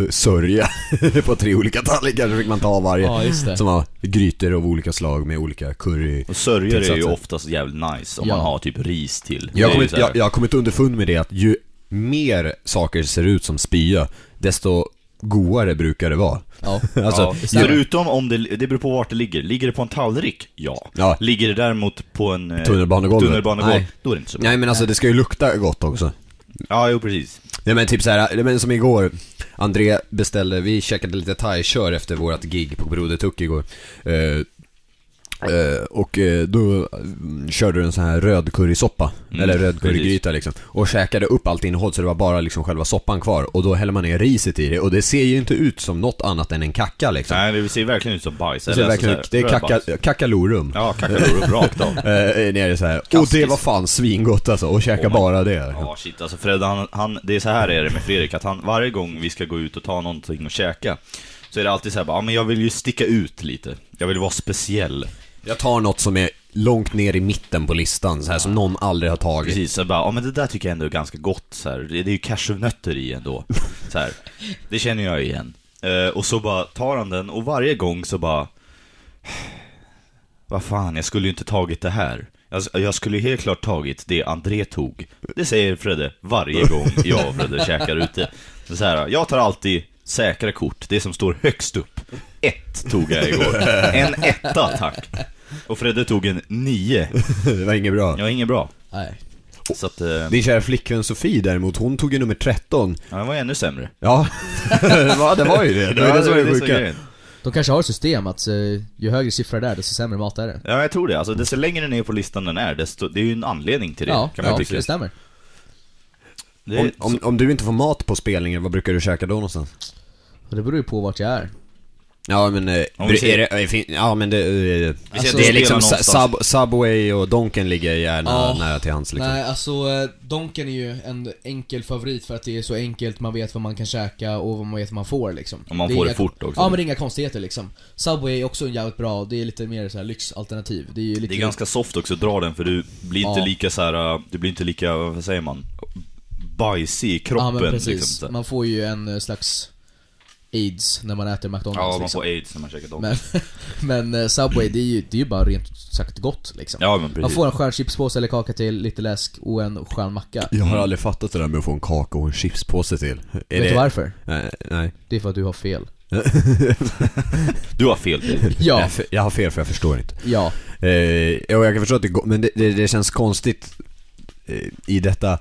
sörja [LAUGHS] på tre olika tallrikar, så fick man ta varje. Ja, just det. Som var grytor av olika slag med olika curry. Och sörjor är ju oftast jävligt nice om Ja. man har typ ris till. Jag har, kommit, jag, jag har kommit underfund med det att ju mer saker ser ut som spya, desto godare brukar det vara. Ja. [LAUGHS] Alltså, ja, förutom om det, det beror på vart det ligger. Ligger det på en tallrik? Ja. Ja. Ligger det däremot på en eh, Tunnelbanegolv. tunnelbanegolv? Nej. Då är det inte så bra. Nej men alltså det ska ju lukta gott också. Ja, jo precis. Nej men typ såhär, men som igår, André beställde, vi käkade lite thai-kör efter vårt gig på Broder Tuck igår. Eh, eh, och eh, då mm, körde du en sån här röd currysoppa, Mm, eller röd currygryta liksom. Och käkade upp allt innehåll så det var bara liksom själva soppan kvar. Och då häller man ner riset i det och det ser ju inte ut som något annat än en kacka liksom. Nej, det ser verkligen ut som bajs. det, ser Eller verkligen, alltså det är kacka, kackalorum. Ja, kackalor rakt av. [LAUGHS] Eh, nere så här. Och det var fan svingott alltså, och käka Oh bara det. Ja, shit. Alltså Fred, han, han, det är så här är det med Fredrik, att han, varje gång vi ska gå ut och ta någonting och käka, så är det alltid så här, bara, ja men jag vill ju sticka ut lite. Jag vill vara speciell. Jag tar något som är långt ner i mitten på listan, så här som någon aldrig har tagit. Precis, så bara, ja men det där tycker jag ändå är ganska gott så här. Det, är ju cashewnötter i ändå. Så här. Det känner jag igen. Eh, och så bara tar han den och varje gång så bara... Vad fan, jag skulle ju inte tagit det här. Jag, jag skulle ju helt klart tagit det André tog. Det säger Fredde varje gång jag och Fredde käkar ute. Så här, jag tar alltid säkra kort, det som står högst upp. Ett tog jag igår. [LAUGHS] En etta, tack. Och Fredde tog en nio. det var inget bra. Var inget bra. Nej. Så att, eh, Din kära flickvän Sofie däremot, hon tog ju nummer 13. ja, den var ännu sämre. Ja, [LAUGHS] ja det var ju det. Det var det som var det sjuka. grejen. De kanske har ett system att eh, ju högre siffra det är, desto sämre mat är det. Ja, jag tror det. Alltså, desto längre ner på listan den är, desto, det är ju en anledning till det, Ja, kan man ja tycka. det stämmer. Det är, Om, om, om du inte får mat på spelningen, vad brukar du käka då någonstans? Och det beror ju på vart jag är. Ja men, eh, Om vi är ser- det, eh, fin- ja men det, eh, Alltså, det är liksom spela Sub, någonstans. Subway och Donken ligger gärna Ja. nära till hands liksom. Nej, alltså eh, Donken är ju en enkel favorit för att det är så enkelt, man vet vad man kan käka och vad man vet vad man får liksom. Och man är får det fort också. Ja men det är inga konstigheter liksom. Subway är också en jävligt bra, det är lite mer så här lyxalternativ. Det är ju lite... det är ganska soft också att dra den, för du blir inte Ja. lika så här. du blir inte lika, vad säger man? Bajsig i kroppen Ja men precis. liksom. så här. Man får ju en eh, slags AIDS när man äter McDonalds Ja, man liksom. får aids när man käkar dem. Men, [LAUGHS] men eh, Subway, det är, ju, det är ju bara rent sagt gott liksom. Ja, men Man får en skön chipspåse eller kaka till, lite läsk och en skön macka. Jag har aldrig fattat det där med att få en kaka och en chipspåse till. Är Vet det... du varför? Nej, nej. Det är för att du har fel. [LAUGHS] Du har fel. [LAUGHS] Ja, Jag, jag har fel för jag förstår inte. ja. Eh, och jag kan förstå att det går, men det, det, det känns konstigt eh, i detta, mm,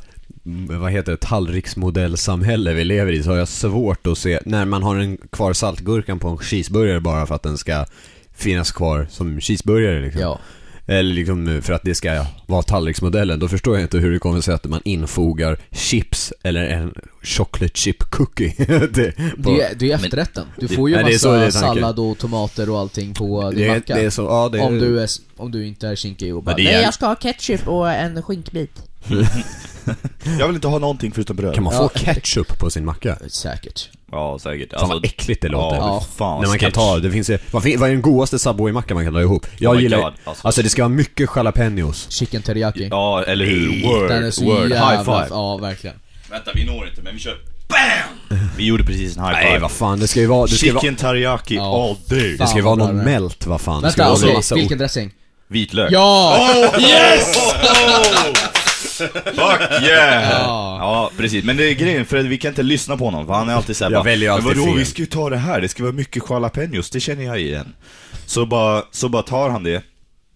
Mm, vad heter det, tallriksmodellsamhälle vi lever i så har jag svårt att se, när man har en kvar saltgurkan på en cheeseburgare bara för att den ska finnas kvar som cheeseburgare liksom. Ja. Eller liksom eh, för att det ska vara tallriksmodellen, då förstår jag inte hur det kommer sig att man infogar chips eller en chocolate chip cookie. [LAUGHS] det, på, Det är, det är efterrätten. Du får ju Nej, det massa det sallad och tomater och allting på din macka. det är så, ja det är, om, du är, om du inte är kinkig och bara det är- Nej jag ska ha ketchup och en skinkbit. [LAUGHS] [LAUGHS] Jag vill inte ha någonting förutom bröd. Kan man Ja. få ketchup på sin macka? Säkert. Ja, säkert. Fan vad äckligt det låter. Ja, fan När man kan sketch. ta, det finns ju, vad, fin- vad är den godaste Subway-mackan man kan dra ihop? Jag Oh my gillar, God, alltså. alltså. det ska vara mycket jalapenos. Chicken teriyaki. Ja, eller hur? Word, Den är så word. jävla... High five. Ja, verkligen. Vänta, vi når inte, men vi kör BAM! Vi gjorde precis en high five. Nej vad fan, det ska ju vara, det ska ju vara, Chicken teriyaki Ja. all day. det ska ju Fan, vara någon melt, vad fan. Det ska Vänta, vara okej, massa vilken dressing? Vitlök. Ja! Yes! [LAUGHS] Fuck yeah! Ja. Ja, precis. Men det är grejen, för vi kan inte lyssna på honom, för han är alltid såhär Jag bara, väljer alltid Men vadå, fel." vi ska ju ta det här, det ska vara mycket jalapenos, det känner jag igen. Så bara, så bara tar han det,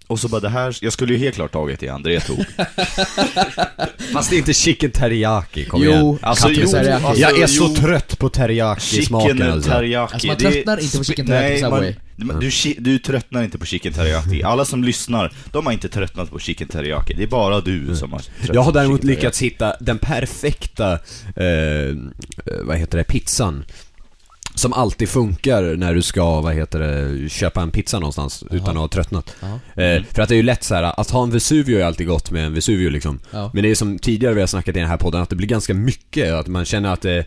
och så bara det här, jag skulle ju helt klart tagit det André tog. [LAUGHS] Fast det är inte chicken teriyaki, kom igen. Jo, Alltså, chicken jo, teriyaki. alltså, Jag är så jo. trött på teriyaki-smaken Chicken alltså. teriyaki. Alltså, man det är tröttnar inte på spe- chicken teriyaki Nej, på man, Subway. man- du, du tröttnar inte på chicken teriyaki. Alla som lyssnar, de har inte tröttnat på chicken teriyaki. Det är bara du som har tröttnat Jag har däremot lyckats hitta den perfekta, eh, eh, vad heter det, pizzan. Som alltid funkar när du ska, vad heter det, köpa en pizza någonstans utan att ha tröttnat. Eh, för att det är ju lätt så här, att ha en Vesuvio är alltid gott med en Vesuvio liksom. Ja. Men det är som tidigare vi har snackat i den här podden, att det blir ganska mycket, att man känner att det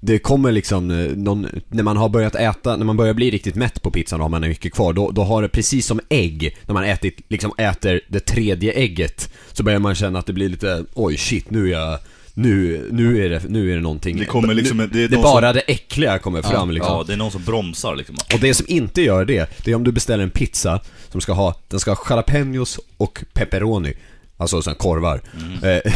det kommer liksom, eh, någon, när man har börjat äta, när man börjar bli riktigt mätt på pizzan och har man mycket kvar, då, då har det precis som ägg, när man ätit, liksom äter det tredje ägget, så börjar man känna att det blir lite, oj shit, nu är jag, nu, nu, är det, nu är det någonting. Det kommer liksom- nu, det är det någon bara det äckliga kommer fram liksom. Ja, det är någon som bromsar liksom. Och det som inte gör det, det är om du beställer en pizza som ska ha, den ska ha jalapenos och pepperoni. Alltså sån korvar. [LAUGHS] Eh,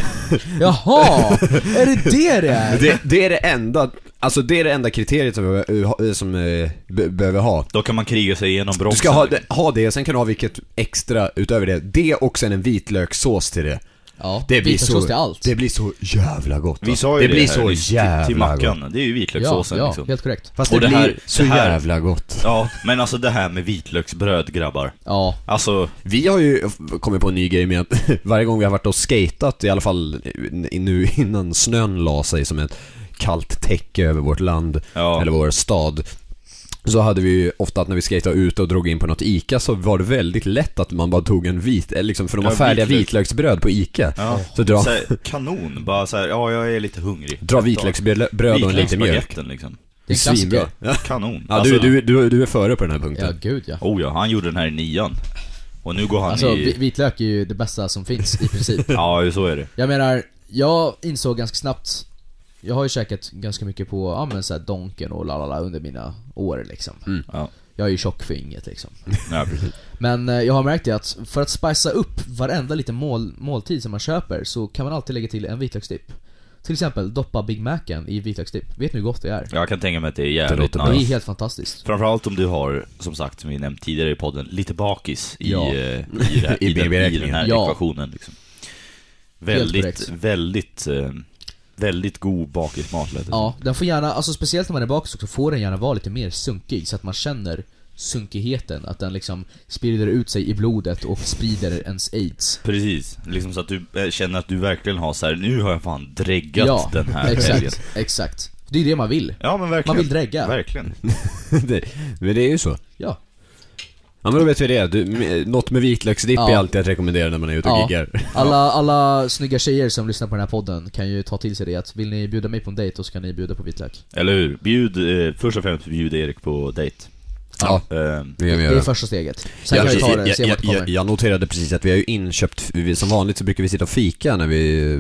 Jaha! är det det det är? det, det är det enda, alltså det är det enda kriteriet som, vi- som eh, be, behöver ha. Då kan man kriga sig igenom bromsen. Du ska ha, ha det, sen kan du ha vilket extra utöver det. Det och sen en vitlökssås till det. Ja, Det blir så, till allt. det blir så jävla gott. Vi sa ju det det, blir här så till- jävla till mackan. gott. Det är ju ja, vitlökssåsen ja, liksom. helt korrekt. Fast Och det, det här- blir så det här- jävla gott. Ja, men alltså det här med vitlöksbröd grabbar. Ja, Alltså, Vi har ju kommit på en ny grej med att [LAUGHS] varje gång vi har varit och skatat, i alla fall nu innan snön la sig som ett kallt täcke över vårt land, Ja. eller vår stad. Så hade vi ju ofta att när vi skatade ut och drog in på något ICA så var det väldigt lätt att man bara tog en vit, eller liksom, för de har Ja, färdiga vitlök. vitlöksbröd på ICA. ja. Så dra, Så här, kanon. Bara så här, ja jag är lite hungrig. dra vitlöksbröd och en liten mjölk. Liksom. det är. Svinbra. Ja, Kanon. ja Alltså, du, du, du, du är före på den här Ja, punkten. gud ja. Oh ja, han gjorde den här i nian. Och nu går han Alltså, i... vi- vitlök är ju det bästa som finns i princip. [LAUGHS] Ja, så är det. Jag menar, jag insåg ganska snabbt Jag har ju käkat ganska mycket på, ja men såhär Donken och lalala under mina år liksom Ja, Jag är ju tjock för inget liksom [LAUGHS] ja precis. Men eh, jag har märkt det att för att spicea upp varenda liten mål, måltid som man köper så kan man alltid lägga till en vitlöksdipp Till exempel doppa Big Macen i vitlöksdipp, vet ni hur gott det är? Jag kan tänka mig att det är Det jävligt låter bra. Det är nice. helt fantastiskt Framförallt om du har, som sagt, som vi nämnt tidigare i podden, lite bakis i, Ja. eh, i, det här, [LAUGHS] I i, den, i den här Ja. ekvationen liksom. korrekt. Väldigt, väldigt, eh, väldigt god bakismat lät det. Ja, den får gärna, alltså speciellt när man är bakis också, får den gärna vara lite mer sunkig så att man känner sunkigheten, att den liksom sprider ut sig i blodet och sprider ens aids Precis, liksom så att du eh, känner att du verkligen har så här, nu har jag fan dreggat Ja, den här helgen. exakt, exakt Det är det man vill Ja men verkligen. Man vill drägga. Verkligen. [LAUGHS] det, men det är ju så. Ja, Ja men då vet vi det. Du, med- något med vitlöksdipp Ja. är alltid att rekommendera när man är ute och Ja. giggar. [LAUGHS] alla, alla snygga tjejer som lyssnar på den här podden kan ju ta till sig det att vill ni bjuda mig på en dejt, då ska ni bjuda på vitlök Eller hur? Bjud, eh, först och främst bjud Erik på dejt. Ja, Eh, det kan vi Det är första steget Sen kan vi ta det, se jag, vart det jag, kommer jag noterade precis att vi har ju inköpt, vi, som vanligt så brukar vi sitta och fika när vi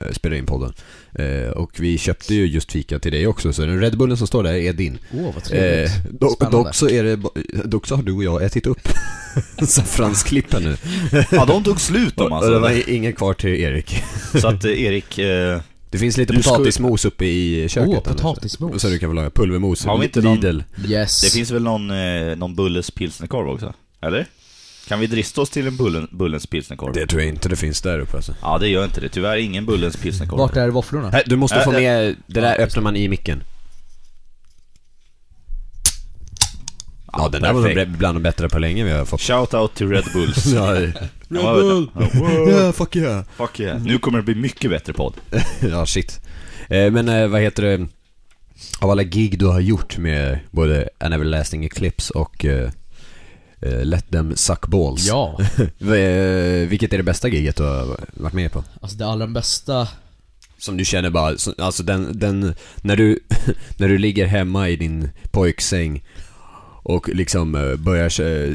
eh, spelar in podden. Eh, och vi köpte ju just fika till dig också, så den Red Bullen som står där är din. Åh vad Eh, trevligt dock, Spännande. dock så är det, dock så har du och jag ätit upp [LAUGHS] saffransklippen nu. ja, de tog slut de Och det alltså. var inget kvar till Erik. Så att eh, Erik, eh, Det finns lite Du ska- potatismos uppe i köket. Åh, annars. potatismos. Så du kan väl laga pulvermos. Har vi inte någon- Lidl. Yes det finns väl någon, eh, någon Bulles pilsnerkorv också? Eller? Kan vi drista oss till en bullen, Bullens pilsnerkorv? Det tror jag inte det finns där uppe alltså. Ja, det gör inte det. Tyvärr ingen Bullens pilsnerkorv. Vart är våfflorna? Du måste Äh, få äh. med, det där öppnar man i micken. Ja, den där var perfekt. nog bland de bättre på länge vi har fått. Shout out till Red Bulls. [LAUGHS] Ja, Red Bull! yeah, fuck yeah. Fuck yeah. Nu kommer det bli mycket bättre podd. [LAUGHS] ja, shit. Eh, men eh, vad heter det? Av alla gig du har gjort med både An Everlasting Eclipse och eh, Let Them Suck Balls. Ja, [LAUGHS] vilket är det bästa giget du har varit med på? alltså det allra bästa Som du känner bara, så- alltså den, den, när du, när du ligger hemma i din pojksäng och liksom eh, börjar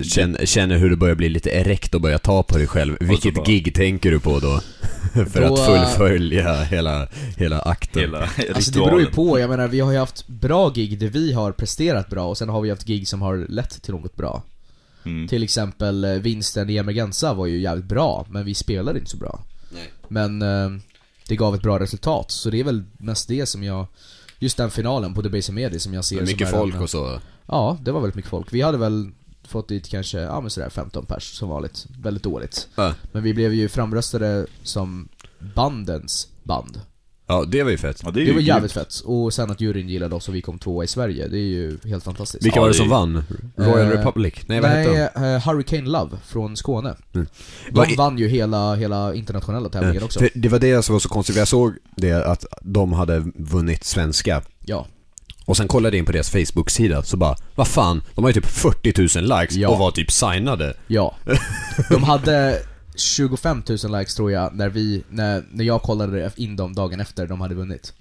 känna, känner hur du börjar bli lite erekt och börjar ta på dig själv. Vilket bara- gig tänker du på då? [LAUGHS] För Då, att fullfölja hela, hela akten. Hela Alltså det beror ju på, jag menar vi har ju haft bra gig där vi har presterat bra och sen har vi haft gig som har lett till något bra Mm. Till exempel eh, vinsten i Emergenza var ju jävligt bra, men vi spelade inte så bra Nej. Men eh, det gav ett bra resultat, så det är väl mest det som jag Just den finalen på Debaser Media som jag ser Mycket som folk en, och så. Ja, det var väldigt mycket folk. Vi hade väl fått dit kanske, ja men sådär 15 pers som vanligt. Väldigt dåligt. Ja. Men vi blev ju framröstade som bandens band. Ja, det var ju fett. Ja, det är Det ju var grymt. jävligt fett. Och sen att juryn gillade oss och vi kom tvåa i Sverige, det är ju helt fantastiskt. Vilka Ja, var det det som är- vann? Royal Eh, Republic? Nej, vad hette de? Nej, eh, Hurricane Love från Skåne. Mm. De Vad i- vann ju hela, hela internationella tävlingen också. För det var det som var så konstigt, för jag såg det att de hade vunnit svenska Ja. Och sen kollade jag in på deras Facebook-sida, så bara, vad fan, de har ju typ 40 000 likes Ja. och var typ signade. Ja. [LAUGHS] De hade 25 000 likes tror jag, när vi, när, när jag kollade in dem dagen efter de hade vunnit.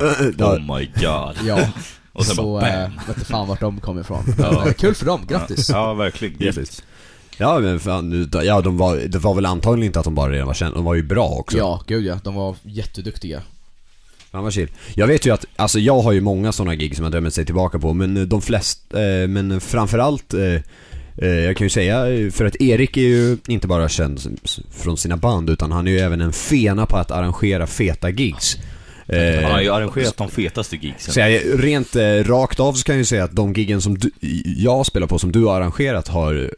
[LAUGHS] Oh my god. Ja. [LAUGHS] Och sen så bara bam. vet fan vart de kom ifrån. Eh, [LAUGHS] kul för dem, grattis! Ja, verkligen. Grattis. Ja men fan, nu- ja de var, det var väl antagligen inte att de bara redan var kända, de var ju bra också. Ja, gud ja. De var jätteduktiga. Fan vad chill. Jag vet ju att, alltså jag har ju många sådana gig som jag drömmer sig tillbaka på, men eh, de flesta, eh, men framförallt eh, jag kan ju säga, eh, för att Erik är ju inte bara känd från sina band, utan han är ju även en fena på att arrangera feta gigs. Eh, Han har ju arrangerat de fetaste gigsen. Så jag, rent eh, rakt av så kan jag ju säga att de giggen som du, jag spelar på, som du har arrangerat, har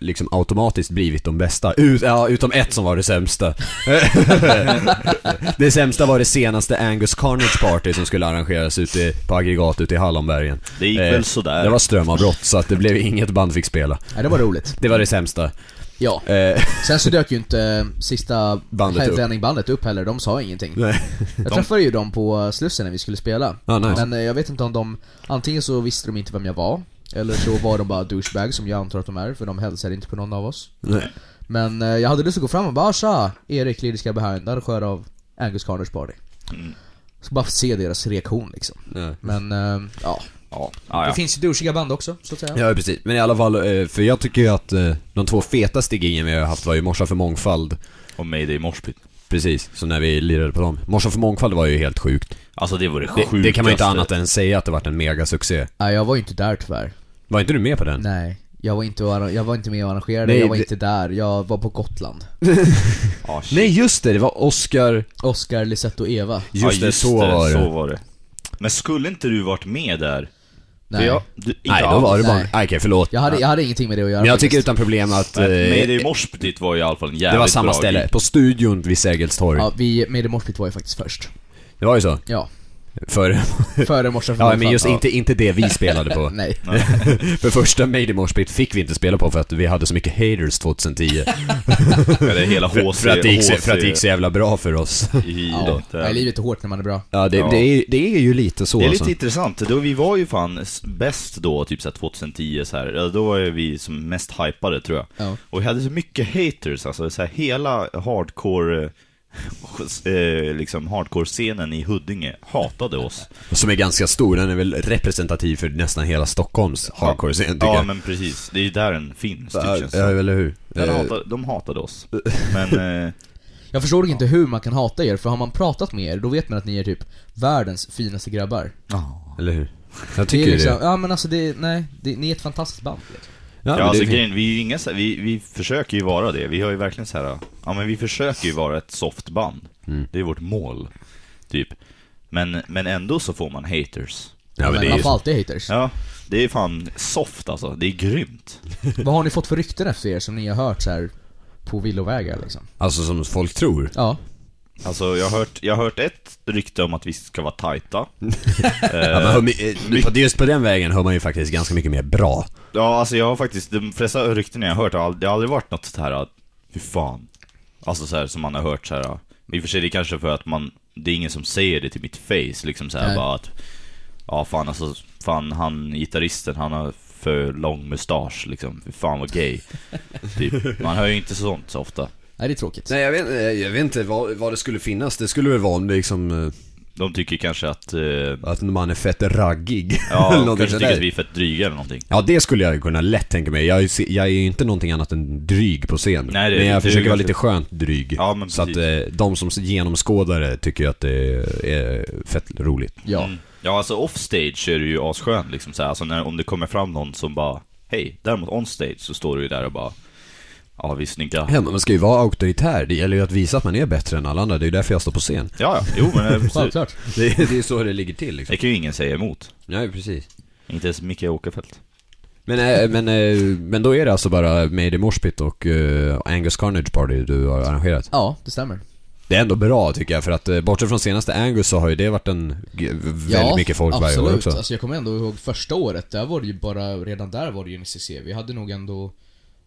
liksom automatiskt blivit de bästa. Ut, ja, utom ett som var det sämsta. [LAUGHS] det sämsta var det senaste Angus Carnage Party som skulle arrangeras ute på aggregat ute i Hallonbergen. Det gick Eh, väl sådär. Det var strömavbrott så att det blev inget band fick spela. Nej, det var roligt. Det var det sämsta. Ja. Eh, [LAUGHS] Sen så dök ju inte eh, sista Bandet upp. headlining-bandet upp heller, de sa ingenting. nej. Jag träffade ju dem på Slussen när vi skulle spela. Ah, nice. Men eh, jag vet inte om de, antingen så visste de inte vem jag var, eller så var de bara douchebags som jag antar att de är, för de hälsade inte på någon av oss. nej. Men eh, jag hade lust att gå fram och bara tja, Erik Lyriska Behind, arrangör av Angus Carnage Party. Mm. Så bara se deras reaktion liksom. Nej. Men, eh, ja. Ja, ja, Det finns ju douchiga band också, så att säga. Ja precis, men i alla fall, eh, för jag tycker ju att eh, de två fetaste giggen vi har haft var ju Morsa för mångfald Och Mayday Moshpit. Precis, så när vi lirade på dem. Morsa för mångfald var ju helt sjukt. Alltså det var det Det, sjukaste. det kan man ju inte annat än säga att det varit en megasuccé. Nej, jag var ju inte där tyvärr. Var inte du med på den? Nej. Jag var inte, jag var inte med och arrangerade, Nej, jag var det- inte där, jag var på Gotland. [LAUGHS] Shit. Nej just det, det var Oscar... Oscar, Lisette och Eva. Just, ja, det, så var det. Så var det. Men skulle inte du varit med där? Nej. Jag, du, Nej, då var det bara... Nej. Okej, förlåt. Jag hade, jag hade ingenting med det att göra Men jag tycker faktiskt. utan problem att... Men eh, Mayday Moshpit var i alla fall en jävligt det var samma bra ställe, på studion vid Sergels torg. Ja, vi, med Morspit var ju faktiskt först. Det var ju så. Ja, För... före Morsa för ja, men just ja. inte, inte det vi spelade på. [LAUGHS] Nej. [LAUGHS] för första Mayday Morspit fick vi inte spela på för att vi hade så mycket haters 2010. [LAUGHS] Eller hela för, HC. för, att det gick HC för att det gick så jävla bra för oss. i Ja, det. nej, livet är hårt när man är bra. Ja, det, Ja. Det, är, det är ju lite så Det är alltså. lite intressant, då, vi var ju fan bäst då, typ så här 2010 så här. Ja, Då var ju vi som mest hypade tror jag. Ja. Och vi hade så mycket haters, alltså så här, hela hardcore, eh, liksom hardcore-scenen i Huddinge hatade oss. Som är ganska stor, den är väl representativ för nästan hela Stockholms hardcore-scen tycker Ja jag. men precis, det är ju där den finns typ Ja, känns det ja, som. eller hur? Den Eh, hatade, De hatade oss. Men, eh, [LAUGHS] Jag förstår inte hur man kan hata er, för har man pratat med er, då vet man att ni är typ världens finaste grabbar. Eller hur? Jag Det tycker är ju liksom, det. ja men alltså det, nej, det, ni är ett fantastiskt band. Liksom. Ja, ja, alltså det, grejen, vi är ju inga vi, vi försöker ju vara det. Vi har ju verkligen så här, ja men vi försöker ju vara ett soft band. Mm. Det är vårt mål, typ. Men, men ändå så får man haters. ja, men det är man får alltid haters. Ja, det är fan soft alltså. Det är grymt. [LAUGHS] Vad har ni fått för rykten efter er som ni har hört så här på villovägar liksom? Alltså som folk tror. Ja. Alltså jag har hört, jag har hört ett rykte om att vi ska vara tajta. [LAUGHS] Ja, men hör, mi- eh, just på den vägen hör man ju faktiskt ganska mycket mer bra. Ja, alltså jag har faktiskt, de flesta rykten jag har hört, har det har aldrig varit något så här, att, fy fan. Alltså så här som man har hört så här. I och för sig det är kanske för att man, det är ingen som säger det till mitt face liksom så här Nej. bara att, ja fan alltså, fan han gitarristen, han har för lång mustasch liksom, fy fan vad gay. [LAUGHS] typ. Man hör ju inte sånt så ofta. Nej, det är tråkigt. Nej jag vet, jag vet inte vad, vad det skulle finnas. Det skulle väl vara om det liksom, eh, De tycker kanske att, eh, att man är fett raggig. [LAUGHS] eller ja, någonting kanske tycker att vi är fett dryga eller någonting. Ja det skulle jag kunna lätt tänka mig. Jag är, jag är ju inte någonting annat än dryg på scen. Nej, det- men jag det försöker vara ganska- lite skönt dryg. Ja, men så att eh, de som genomskådare tycker att det är fett roligt. Ja. Mm. Ja, alltså offstage är du ju asskön liksom så här. Alltså när, om det kommer fram någon som bara Hej, däremot onstage så står du ju där och bara Ja, vi är snygga. Ja, men man ska ju vara auktoritär. Det gäller ju att visa att man är bättre än alla andra. Det är ju därför jag står på scen. Ja, ja, jo men eh, [LAUGHS] precis. Självklart. Det, är- det är så det ligger till liksom. Det kan ju ingen säga emot. Nej, precis. Inte ens Micke Åkerfeldt. Men, eh, men, eh, men då är det alltså bara Mayday Moshpit och eh, Angus Carnage Party du har arrangerat? Ja, det stämmer. Det är ändå bra tycker jag, för att eh, bortsett från senaste Angus så har ju det varit en g- väldigt mycket folk varje år också. Alltså jag kommer ändå ihåg första året, där var det ju bara, redan där var det ju en CC. Vi hade nog ändå,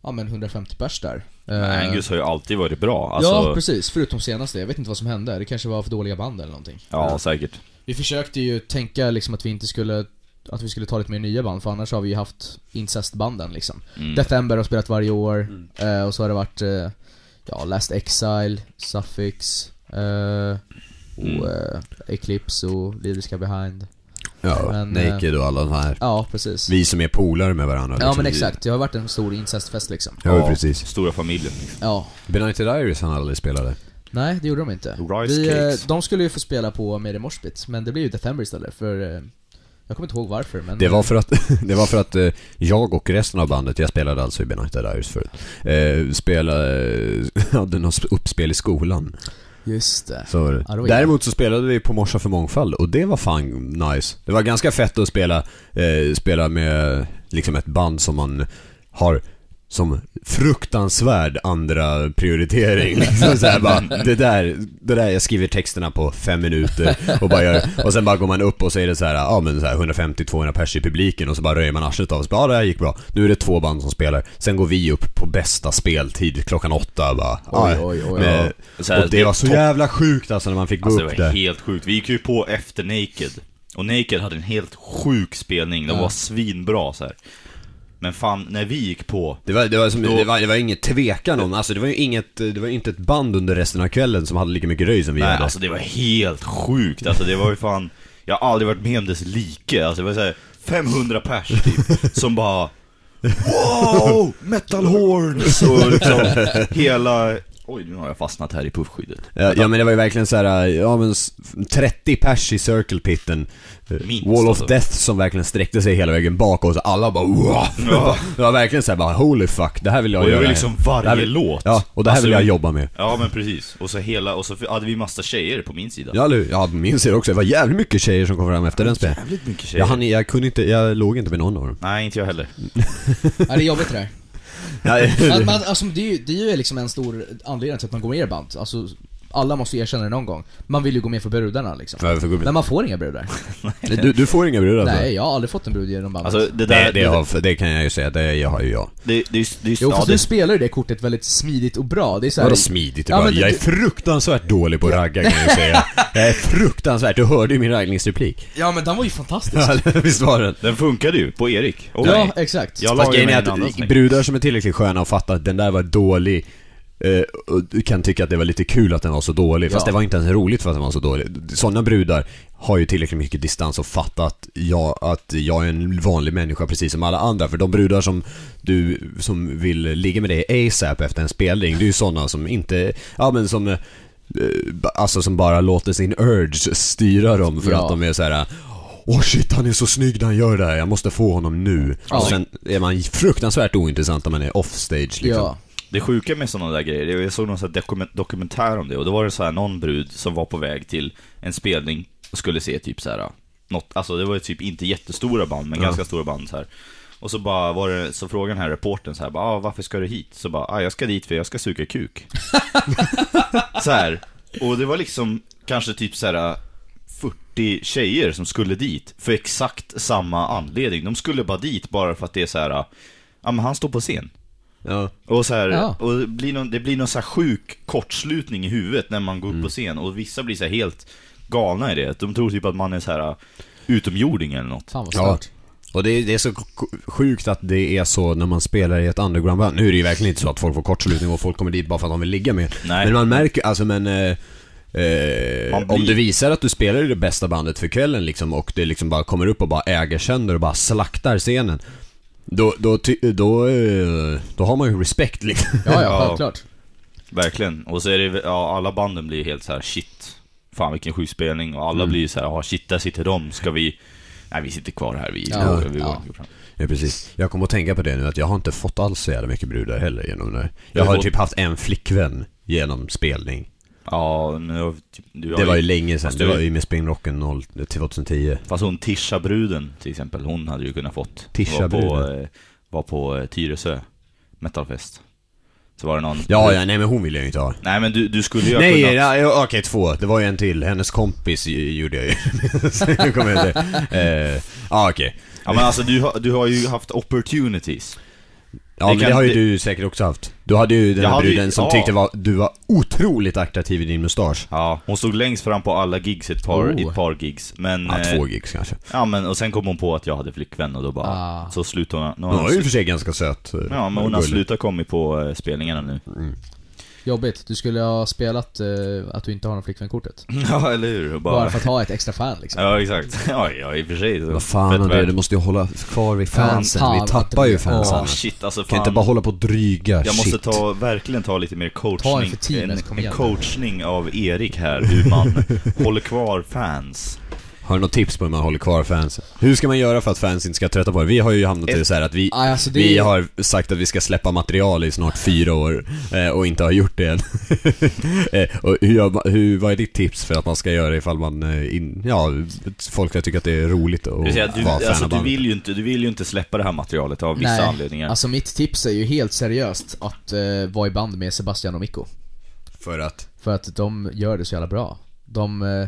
ja men 150 pers där. Men Eh, Angus har ju alltid varit bra. Alltså, Ja, precis. Förutom senaste. Jag vet inte vad som hände. Det kanske var för dåliga band eller någonting. Ja, säkert. Vi försökte ju tänka liksom att vi inte skulle att vi skulle ta lite mer nya band, för annars har vi ju haft incestbanden liksom. Mm. Defember har spelat varje år, eh, och så har det varit, eh, ja, Last Exile, Suffix, eh, och Mm. eh, Eclipse och Lyriska Behind. Ja, Men, eh, Naked och alla de här. Ja, precis. Vi som är polare med varandra. Ja liksom. men exakt, det har varit en stor incestfest liksom. Ja, precis. Stora familjen. liksom. Ja. Benighted Iris han aldrig spelade. Nej, det gjorde de inte. Rice Vi, eh, cakes. de skulle ju få spela på Made in Moshpit, men det blev ju Deathember istället, för eh, jag kommer inte ihåg varför, men... Det var för att, [LAUGHS] det var för att eh, jag och resten av bandet, jag spelade alltså i Benighted Iris förut, eh, spelade, [LAUGHS] hade något uppspel i skolan. Just det. Det. Ja, det var Däremot så spelade vi på Morsa för mångfald och det var fan nice. Det var ganska fett att spela, eh, spela med liksom ett band som man har som fruktansvärd andra prioritering. [LAUGHS] Liksom så här bara, det där, det där, jag skriver texterna på fem minuter och bara gör, och sen bara går man upp och säger det så här, ja men så här 150-200 pers i publiken och så bara röjer man arslet av sig. Ja det här gick bra. Nu är det två band som spelar. Sen går vi upp på bästa speltid klockan åtta bara. Oj, oj, oj, med- här, och det var så jävla sjukt alltså när man fick gå Alltså det upp var där. helt sjukt. Vi gick ju på efter Naked. Och Naked hade en helt sjuk spelning. Den Ja. var svinbra så här. Men fan, när vi gick på... Det var, det, var som, Då- det, var, det var inget tvekan om, alltså det var ju inget, det var inte ett band under resten av kvällen som hade lika mycket röj som vi Nej, hade. alltså det var helt sjukt. Alltså det var ju fan... Jag har aldrig varit med om dess like. Alltså det var såhär 500 pers typ, [LAUGHS] som bara... Wow! Metal horns! Och liksom [LAUGHS] hela... Oj, nu har jag fastnat här i puffskyddet. Ja, ja men det var ju verkligen så här, ja men s- 30 pers i circle pitten eh, Minst, Wall of alltså. Death som verkligen sträckte sig hela vägen bak och så alla bara wow. Ja. [LAUGHS] Det var verkligen så här bara holy fuck, det här vill jag Och det göra var liksom varje Det vill- låt. Ja, och det här Alltså, vill jag jobba med Ja men precis. Och så hela, och så hade vi massa tjejer på min sida. Ja, eller ja min ser också, det var jävligt mycket tjejer som kom fram efter den spelningen Jävligt mycket tjejer. jag, hann, jag kunde inte, jag låg inte med någon av dem Nej, inte jag heller. [LAUGHS] Ja, det är jobbigt det där. Nej, Men, men alltså, det, är ju, det är ju liksom en stor anledning till att man går med i band. Alltså, alla måste erkänna det någon gång. Man vill ju gå med för brudarna liksom. Ja, för. Men man får inga brudar. [LAUGHS] du, du får inga brudar alltså? Nej, jag har aldrig fått en brud genom bandet. Alltså det Det, där... det, det, har, det kan jag ju säga, det jag har ju jag det, det, är- det, är- jo, ja, fast du spelar ju det kortet väldigt smidigt och bra. Det är så här, Vadå smidigt? Ja, Ja, men det- jag är fruktansvärt dålig på att ragga kan jag säga. Jag är fruktansvärt, du hörde ju min raggningsreplik. Ja men den var ju fantastisk. Visst var den? Den funkade ju på Erik. Och ja, mig. exakt. Jag Fast grejen är att brudar som är tillräckligt sköna och fattar att den där var dålig och du kan tycka att det var lite kul att den var så dålig, fast Ja. det var inte ens roligt för att den var så dålig. Sådana brudar har ju tillräckligt mycket distans och fatta att jag, att jag är en vanlig människa precis som alla andra. För de brudar som du, som vill ligga med dig ASAP efter en spelning, det är ju sådana som inte, ja men som eh, Alltså som bara låter sin urge styra dem för Ja. att de är så här. Åh shit, han är så snygg när han gör det här, jag måste få honom nu. Ja. Och sen är man fruktansvärt ointressant om man är offstage liksom. Ja. Det sjuka med sådana där grejer, jag såg någon sån här dokument, dokumentär om det och då var det så här någon brud som var på väg till en spelning och skulle se typ så här något, alltså det var ju typ inte jättestora band men Ja. ganska stora band så här. Och så bara var det, så frågade den här reportern så här, bara, ah, varför ska du hit? Så bara, ah, jag ska dit för jag ska suga kuk. [LAUGHS] så här. Och det var liksom kanske typ så här 40 tjejer som skulle dit för exakt samma anledning. De skulle bara dit bara för att det är så här, ja men han står på scen. Ja. Och, så här, Ja. och det blir någon, det blir någon så här sjuk kortslutning i huvudet när man går upp Mm. på scen och vissa blir så här helt galna i det. De tror typ att man är så här utomjording eller något. Fan vad Ja. Och det är, det är så sjukt att det är så när man spelar i ett undergroundband. Nu är det ju verkligen inte så att folk får kortslutning och folk kommer dit bara för att de vill ligga med. Nej. Men man märker, alltså men... Eh, eh, blir- Om du visar att du spelar i det bästa bandet för kvällen liksom och det liksom bara kommer upp och bara äger sönder och bara slaktar scenen. Då, då, ty, då, eh, då har man ju respekt liksom. Ja, ja, Ja. självklart. Verkligen. Och så är det, ja, alla banden blir helt så här shit. Fan vilken sjuk spelning. Och alla Mm. blir så här, ja shit där sitter de. Ska vi... Nej vi sitter kvar här, vi, Ja, vi, vi ja. Ja precis. Jag kommer att tänka på det nu att jag har inte fått alls så jävla mycket brudar heller genom det. Jag har har fått- typ haft en flickvän genom spelning. Ja, nu har, typ, du har Det var ju länge sedan, fast du- var ju med Spinrocken 0 2010. Fast hon Tisha-bruden till exempel, hon hade ju kunnat fått. Tisha-bruden? Var på, eh, var på eh, Tyresö Metalfest. Så var det någon... Ja, ja, nej men hon ville jag ju inte ha. Nej men du, du skulle ju ha Nej, kunnat... ja, ja, okej två. Det var ju en till. Hennes kompis gjorde jag ju. Så [LAUGHS] nu kommer jag inte... [LAUGHS] Eh, Ja, okej. Ja men alltså du har, du har ju haft opportunities. Ja, Det men kan- det har ju det- du säkert också haft. Du hade ju den Jag här hade ju- bruden som ja. tyckte var, du var otroligt attraktiv i din mustasch. Ja, hon stod längst fram på alla gigs, ett par, Oh. ett par gigs. Men... Ja, eh, två gigs kanske. Ja men och sen kom hon på att jag hade flickvän och då bara... Ah. Så slutade hon... Hon var ju för sig ganska söt. eh, Ja men hon har slutat komma på eh, spelningarna nu. Jobbigt. Du skulle ha spelat eh, att du inte har någon flickvän-kortet. [LAUGHS] Ja, eller hur? Bara Bara... för att ha ett extra fan liksom. Ja, exakt. [LAUGHS] Ja, ja, i och för sig. Vad fan André, du måste ju hålla kvar vid fansen. fan, vi tappar ju fansen. Åh, shit alltså kan inte fan. bara hålla på och dryga, Jag måste shit. ta, verkligen ta lite mer Ta en coachning, för teamet, en, en coachning av Erik här, hur man [LAUGHS] håller kvar fans. Har du något tips på hur man håller kvar fansen? Hur ska man göra för att fans inte ska trötta på det? Vi har ju hamnat i så här att vi, alltså det vi har sagt att vi ska släppa material i snart fyra år eh, och inte har gjort det än. [LAUGHS] eh, och hur, hur, vad är ditt tips för att man ska göra ifall man, eh, in, ja, folk ska tycka att det är roligt att säga, du, vara fan alltså, du, vill ju inte, du vill ju inte släppa det här materialet av vissa Nej, anledningar. Alltså mitt tips är ju helt seriöst att eh, vara i band med Sebastian och Mikko. För att? För att de gör det så jävla bra. De,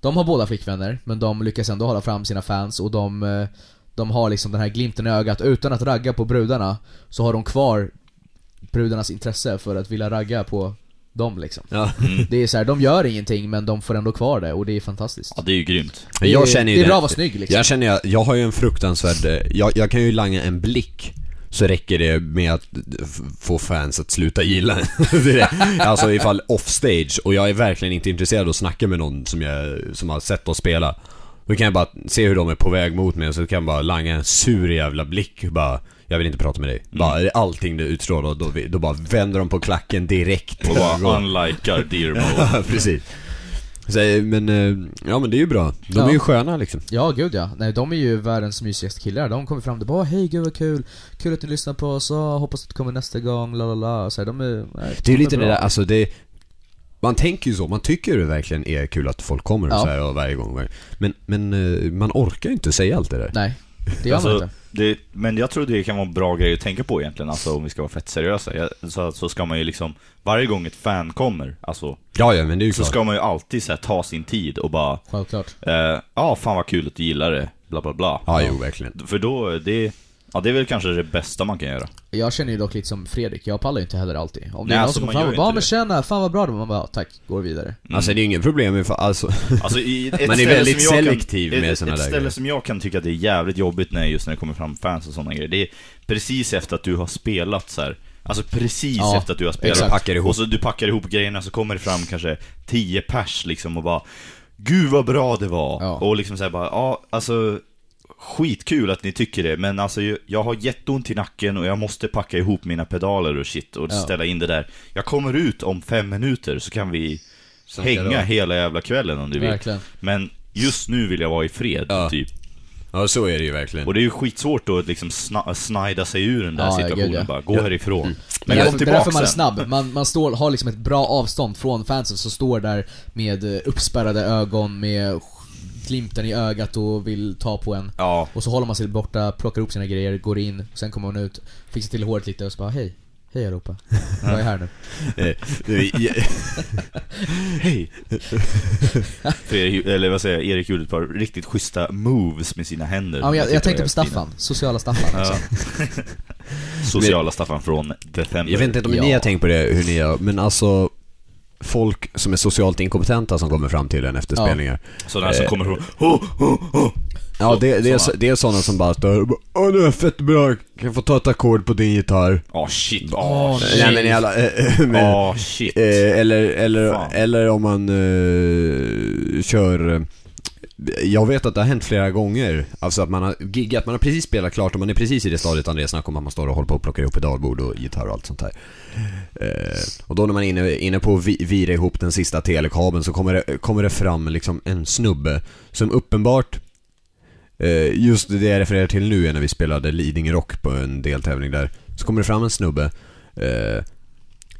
de har båda flickvänner, men de lyckas ändå hålla fram sina fans och de, eh, de har liksom den här glimten i ögat. Utan att ragga på brudarna, så har de kvar brudarnas intresse för att vilja ragga på dem liksom. Ja. Det är så här, de gör ingenting men de får ändå kvar det och det är fantastiskt. Ja, det är ju grymt. Men Det jag är- känner ju det är bra att vara snygg liksom. Jag känner jag, jag har ju en fruktansvärd, eh, jag, jag kan ju langa en blick så räcker det med att få fans att sluta gilla. [LAUGHS] Det. Alltså ifall offstage och jag är verkligen inte intresserad av att snacka med någon som jag, som har sett oss spela. Då kan jag bara se hur de är på väg mot mig och så kan jag bara langa en sur jävla blick och bara Jag vill inte prata med dig. Bara, är det allting du utstrålar då, då bara vänder de på klacken direkt. Och bara [LAUGHS] unlikar Dear [LAUGHS] Mode. Precis. Så, men, eh, ja men det är ju bra. De är Ja. ju sköna liksom. Ja, gud ja. Nej, de är ju världens mysigaste killar. De kommer fram och bara hej gud vad kul, kul att ni lyssnar på oss, oh, hoppas att du kommer nästa gång, la la la. Så här, de är, nej, Det är ju lite bra. det där, alltså det Man tänker ju så, man tycker det verkligen är kul att folk kommer Ja. så här och varje gång varje- Men, men eh, man orkar ju inte säga allt det där Nej, det gör man Alltså, inte. det, men jag tror det kan vara en bra grej att tänka på egentligen, alltså om vi ska vara fett seriösa. Jag, så, så ska man ju liksom, varje gång ett fan kommer, alltså, Ja, ja men det är ju så klart ska man ju alltid så här, ta sin tid och bara, Självklart. eh, ja fan vad kul att du gillar det, bla bla bla. Ja, jo verkligen För då, det, ja det är väl kanske det bästa man kan göra. Jag känner ju dock lite som Fredrik, jag pallar ju inte heller alltid. Om det Nej, är någon alltså, som man kommer fram gör och bara inte men det. tjena, fan vad bra det var, man bara tack, går vidare. Alltså det är ju inget problem med, alltså [LAUGHS] Alltså, i, ett [LAUGHS] Man är ställe väldigt som jag selektiv kan, med ett, såna ett där ställe grejer. som jag kan tycka att det är jävligt jobbigt när just när det kommer fram fans och sådana grejer, det är precis efter att du har spelat så här. Alltså precis Ja, efter att du har spelat. exakt. Packar ihop. Och så du packar ihop grejerna så kommer det fram kanske 10 pers liksom och bara Gud vad bra det var! Ja. Och liksom såhär bara, ja alltså Skitkul att ni tycker det, men alltså jag- har jätteont i nacken och jag måste packa ihop mina pedaler och shit och Ja. ställa in det där. Jag kommer ut om fem minuter så kan vi Snacka hänga då. hela jävla kvällen om du vill. Verkligen. Men just nu vill jag vara i fred, Ja. typ. Ja så är det ju verkligen Och det är ju skitsvårt då att liksom sna- snida sig ur den där Ja, situationen ja. bara, gå Ja. härifrån. Men Men kom därför- det är därför tillbaka man är snabb. Man, man står, har liksom ett bra avstånd från fansen, så står där med eh, uppspärrade ögon, med glimten i ögat och vill ta på en. Ja, Och så håller man sig borta, plockar upp sina grejer, går in, sen kommer man ut, fixar till håret lite och så bara hej. Hej allihopa. Jag är här nu. [LAUGHS] Eh, [LAUGHS] hej! Fredrik, eller vad säger jag, Erik gjorde ett par riktigt schyssta moves med sina händer. Ja, jag, jag tänkte på Staffan, sociala Staffan. [LAUGHS] Sociala Staffan från December. Jag vet inte om Ja. ni har tänkt på det, hur ni gör, men alltså Folk som är socialt inkompetenta som kommer fram till en efter Ja. spelningar Sådana som Eh. kommer från oh, oh, oh. Ja, det, det, är, det är sådana som bara står Åh nu är fett bra, kan jag få ta ett ackord på din gitarr? Ja, shit. Åh, Åh, shit. Nej men jävla, eh, men, Åh, shit. eh, eller, eller, Fan. eller om man eh, kör eh, jag vet att det har hänt flera gånger, alltså att man har giggat, man har precis spelat klart och man är precis i det stadiet Andreas snackade om att man står och håller på och plockar ihop pedalbord och gitarr och allt sånt här. Eh, och då när man är inne, inne på att vi- vira ihop den sista telekabeln så kommer det, kommer det fram liksom en snubbe som uppenbart eh, Just det jag refererar till nu är när vi spelade Lidingö Rock på en deltävling där Så kommer det fram en snubbe eh,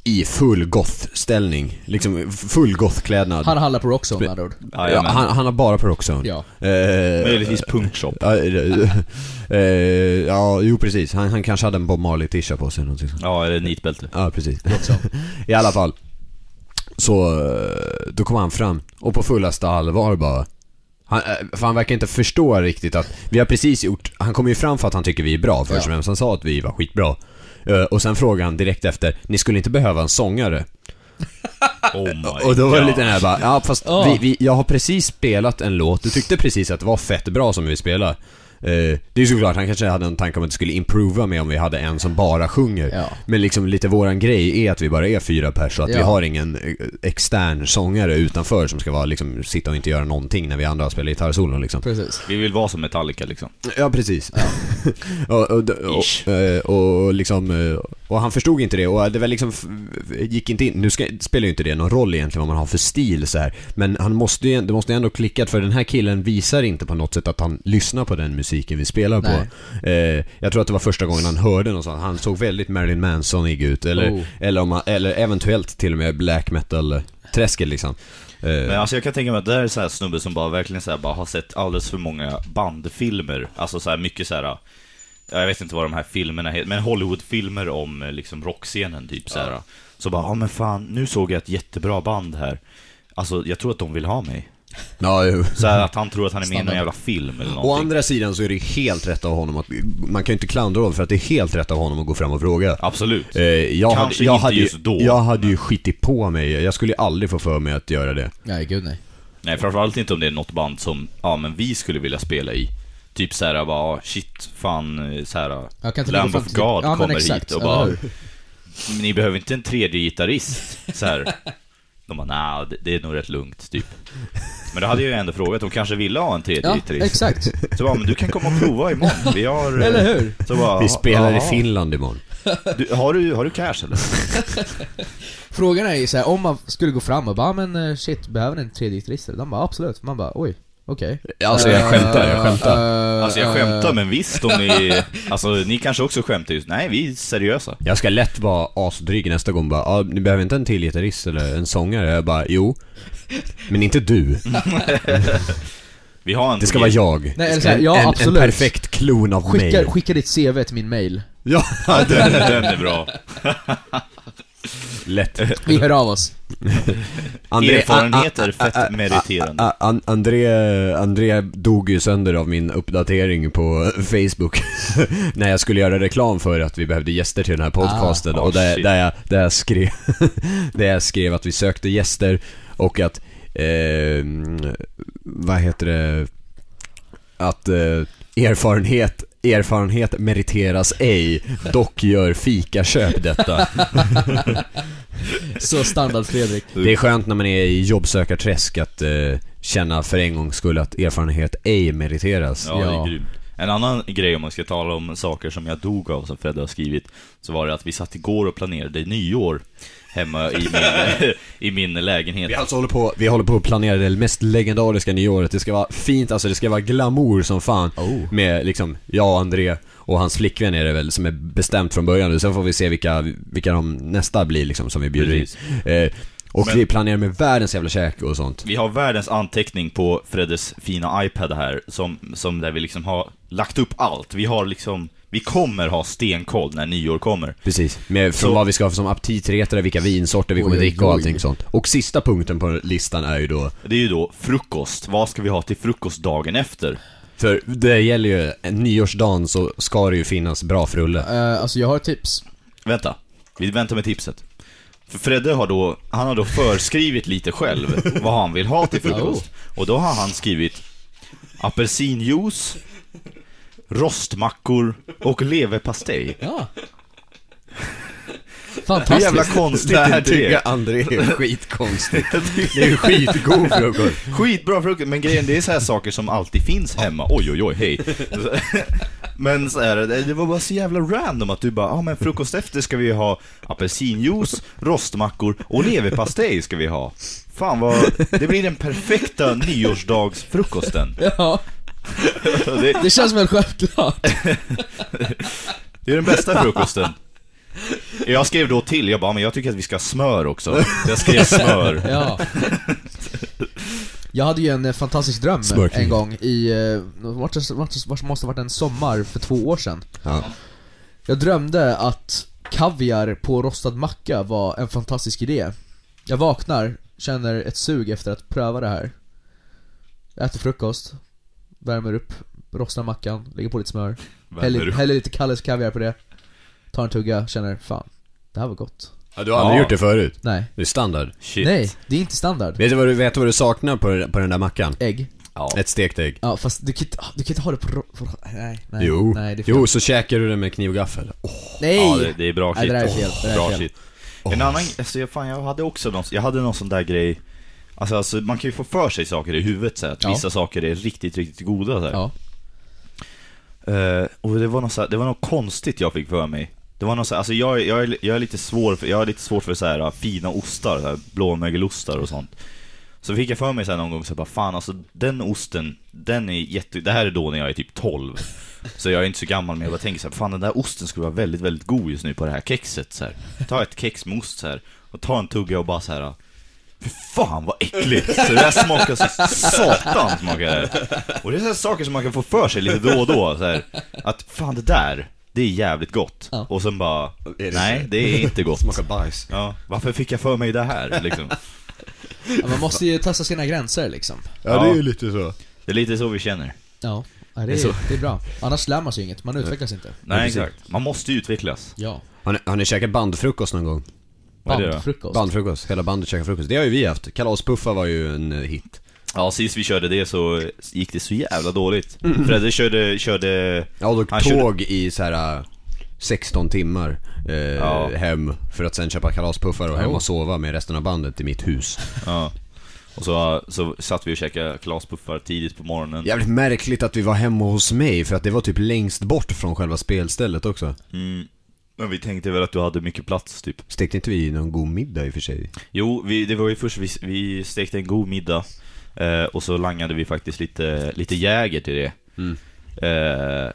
i full goth-ställning, liksom full goth-klädnad Han handlar på Rockzone med andra ord. ja, han, han har bara på Rockzone Ja. Eh, Möjligtvis punkshop. [LAUGHS] Ja, eh, [LAUGHS] eh, ja, jo precis. Han, han kanske hade en Bob Marley-tisha på sig någonting sånt. Ja, eller nitbälte. Ja, precis. [LAUGHS] I alla fall. Så, eh, då kom han fram och på fullaste allvar bara han, eh, för han verkar inte förstå riktigt att vi har precis gjort, han kom ju fram för att han tycker vi är bra först och Ja. främst. Han sa att vi var skitbra. Eh, Och sen frågade han direkt efter, ni skulle inte behöva en sångare? [LAUGHS] Oh my Och då var det lite den här bara, ja fast Ja. vi, vi, jag har precis spelat en låt, du tyckte precis att det var fett bra som vi spelade. Eh, det är såklart, han kanske hade en tanke om att det skulle improva med om vi hade en som bara sjunger. Ja. Men liksom lite våran grej är att vi bara är fyra pers och att vi Ja. har ingen eh, extern sångare utanför som ska vara liksom, sitta och inte göra någonting när vi andra spelar gitarrsolon liksom. Precis. Vi vill vara som Metallica liksom. Ja, precis. [LAUGHS] och, och, och, Ish. eh, och, liksom, eh, och han förstod inte det och det var liksom, gick inte in, nu ska, spelar ju inte det någon roll egentligen vad man har för stil så här. Men han måste ju, det måste ändå klickat för den här killen visar inte på något sätt att han lyssnar på den musiken vi spelar på. Eh, jag tror att det var första gången han hörde något sånt. Han såg väldigt Marilyn Mansonig ut, eller, Oh. eller, om han, eller eventuellt till och med black metal-träsket liksom. Eh, Men alltså jag kan tänka mig att det här är så här snubbe som bara verkligen så här, bara har sett alldeles för många bandfilmer. Alltså så här mycket så här. Jag vet inte vad de här filmerna heter, men Hollywoodfilmer om eh, liksom rockscenen typ så här. Så bara, ja men fan, nu såg jag ett jättebra band här. Alltså jag tror att de vill ha mig. Ja, jo. Så här att han tror att han är med i någon jävla film eller Å någonting. andra sidan så är det helt rätt av honom att, man kan ju inte klandra honom för att det är helt rätt av honom att gå fram och fråga. Absolut. Eh, jag, hade, Kanske jag, inte hade ju, just då. jag hade ju skitit på mig, jag skulle ju aldrig få för mig att göra det. Nej, gud nej. Nej, framförallt inte om det är något band som, ja men vi skulle vilja spela i. Typ såhär bara, ah, shit, fan, eh, såhär, Lamb of God ja, kommer exakt, hit och bara, men ni behöver inte en tredje gitarrist, så här. De bara, nej, det, det är nog rätt lugnt, typ. Men då hade jag ju ändå frågat, de kanske ville ha en tredje Ja, gitarrist. exakt. [LAUGHS] Så bara, men du kan komma och prova imorgon, vi har... eh, [LAUGHS] Eller hur? Så bara, Vi spelar i "Jaha." Finland imorgon. Du, har, du, har du cash eller? [LAUGHS] Frågan är ju så här, om man skulle gå fram och bara, "Ah, men eh, shit, behöver ni en tredje gitarrist? De bara, absolut. Man bara, oj, okej. Alltså jag skämtar, jag skämtar. Eh, Alltså jag eh, skämtar, men visst om ni... [LAUGHS] Alltså ni kanske också skämtar just, nej vi är seriösa. Jag ska lätt vara asdryg nästa gång bara, ah, ni behöver inte en till gitarrist eller en sångare. Jag bara, jo. Men inte du. [LAUGHS] Vi har en Det ska vara jag. Nej, eller så här, en, ja, en, absolut. en perfekt klon av Skicka, mig. skicka ditt CV till min mail. Ja, Den, den är bra. [LAUGHS] lätt. Vi hör av oss. Erfarenhet är fett a- a- meriterande. a- André, André dog ju sönder av min uppdatering på Facebook [LAUGHS] När jag skulle göra reklam för att vi behövde gäster till den här podcasten Ah, och där, shit. där, jag, där, jag skrev, [LAUGHS] där jag skrev att vi sökte gäster och att, eh, vad heter det, att eh, erfarenhet Erfarenhet meriteras ej, dock gör fikaköp detta. [LAUGHS] Så standard Fredrik. Det är skönt när man är i jobbsökarträsk att eh, känna för en gångs skull att erfarenhet ej meriteras. Ja, det Ja. är grymt. En annan grej om man ska tala om saker som jag dog av, som Fredde har skrivit, så var det att vi satt igår och planerade nyår hemma i min, [LAUGHS] i min lägenhet. Vi alltså håller på, vi håller på att planera det mest legendariska nyåret. Det ska vara fint, alltså det ska vara glamour som fan. Oh. Med liksom, jag och André och hans flickvän är det väl som är bestämt från början. Sen får vi se vilka, vilka de nästa blir liksom som vi bjuder in. Precis. Eh, och Men- vi planerar med världens jävla käk och sånt. Vi har världens anteckning på Freddes fina iPad här, som, som där vi liksom har lagt upp allt. Vi har liksom, vi kommer ha stenkoll när nyår kommer. Precis. Med, från Så- vad vi ska ha som aptitretare, vilka vinsorter vi kommer Oj, oj, dricka och oj. allting sånt. Och sista punkten på listan är ju då Det är ju då frukost. Vad ska vi ha till frukost dagen efter? För det gäller ju, en nyårsdagen så ska det ju finnas bra frulle. Eh, alltså jag har ett tips. Vänta, vi väntar med tipset. För Fredde har då, han har då förskrivit lite själv vad han vill ha till [LAUGHS] frukost. Och då har han skrivit apelsinjuice, rostmackor och leverpastej. Ja. Hur Fantastiskt. jävla konstigt Det är här tycker jag André är skitkonstigt. [LAUGHS] Det är ju skitgod [LAUGHS] frukost. Skitbra frukost, men grejen det är så här saker som alltid finns hemma. Oj, oj, oj, hej. [LAUGHS] Men så här, det det var bara så jävla random att du bara, ja ah, men frukost efter ska vi ha apelsinjuice, rostmackor och leverpastej ska vi ha. Fan vad, det blir den perfekta nyårsdagsfrukosten. Ja, Det, det känns väl självklart. [LAUGHS] det är den bästa frukosten. Jag skrev då till, jag bara, men jag tycker att vi ska ha smör också. Så jag skrev smör. Ja. Jag hade ju en eh, fantastisk dröm Smörkling. en gång i, eh, vart måste ha varit en sommar för två år sedan. Ja. Jag drömde att kaviar på rostad macka var en fantastisk idé. Jag vaknar, känner ett sug efter att pröva det här. Jag äter frukost, värmer upp, rostar mackan, lägger på lite smör, häller, häller lite Kalles kaviar på det, tar en tugga, känner fan, det här var gott. Ja, du har aldrig Ja. gjort det förut? Nej. Det är standard. Shit. Nej, det är inte standard. Vet du vad du, vet du, vad du saknar på, på den där mackan? Ägg. Ja. Ett stekt ägg. Ja fast du kan inte, du kan inte ha det på, på nej, nej, Jo. nej jo, så käkar du det med kniv och gaffel. Nej! Ja, det, det är bra Nej, shit. det där är fel, är bra shit. En annan, alltså jag, fan, jag hade också någon, jag hade någon sån där grej Alltså, alltså man kan ju få för sig saker i huvudet så här, att Ja. vissa saker är riktigt, riktigt goda så här. Ja. Eh, och det var något så här, det var något konstigt jag fick för mig Det var något så här, alltså jag, är- jag, är, jag är lite svår för, jag har lite svårt för så här fina ostar, så här, blåmögelostar och sånt Så fick jag för mig så här någon gång så här, bara fan alltså den osten, den är jätte, det här är då när jag är typ 12 Så jag är inte så gammal men jag bara tänker så här, fan den där osten skulle vara väldigt, väldigt god just nu på det här kexet så här. Ta ett kex med ost så här, och ta en tugga och bara så här. Fy fan vad äckligt! Så det här smakar så satan smakar det. Och det är så här saker som man kan få för sig lite då och då så här, Att fan det där, det är jävligt gott. Ja. Och sen bara, Är det nej det är inte gott. Smakar bajs. Ja, varför fick jag för mig det här liksom? Ja, Man måste ju testa sina gränser liksom. Ja, det är ju lite så. Det är lite så vi känner. Ja, ja det, Det är är, så. det är bra. Annars lär man sig inget, man utvecklas inte. Nej exakt, man måste ju utvecklas. Ja. Har ni, har ni käkat bandfrukost någon gång? Bandfrukost. Bandfrukost, hela bandet käkar frukost. Det har ju vi haft. Kalaspuffar var ju en eh, hit. Ja, sist vi körde det så gick det så jävla dåligt. Fredde körde, körde... Jag åkte Han tåg i så här äh, 16 timmar eh, Ja. hem för att sen köpa kalaspuffar och hem och sova med resten av bandet i mitt hus. Ja. Och så, så satt vi och käkade kalaspuffar tidigt på morgonen. Jävligt märkligt att vi var hemma hos mig för att det var typ längst bort från själva spelstället också. Mm. Men vi tänkte väl att du hade mycket plats typ. Stekte inte vi någon god middag i och för sig? Jo, vi, det var ju först vi, vi stekte en god middag. Eh, och så langade vi faktiskt lite, lite Jäger till det. Mm. Eh,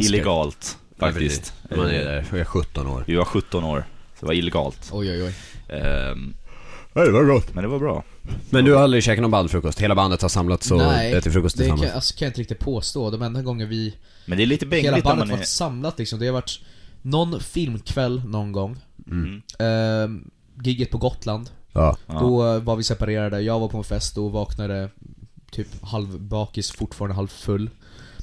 illegalt faktiskt. Man är Eh, där, jag är 17 år. Vi var 17 år, så det var illegalt. Oj oj oj. Ja, det var gott. men det var bra. Men du har aldrig käkat någon bandfrukost? Hela bandet har samlats och Nej, ätit frukost det kan, tillsammans? alltså, kan jag inte riktigt påstå. De enda gånger vi, Men det är lite hela bängligt när bandet är... varit samlat liksom, det har varit någon filmkväll någon gång. Mm. Ehm, gigget på Gotland. Ja. Då eh, var vi separerade, jag var på en fest och vaknade typ halvbakis, fortfarande halvfull.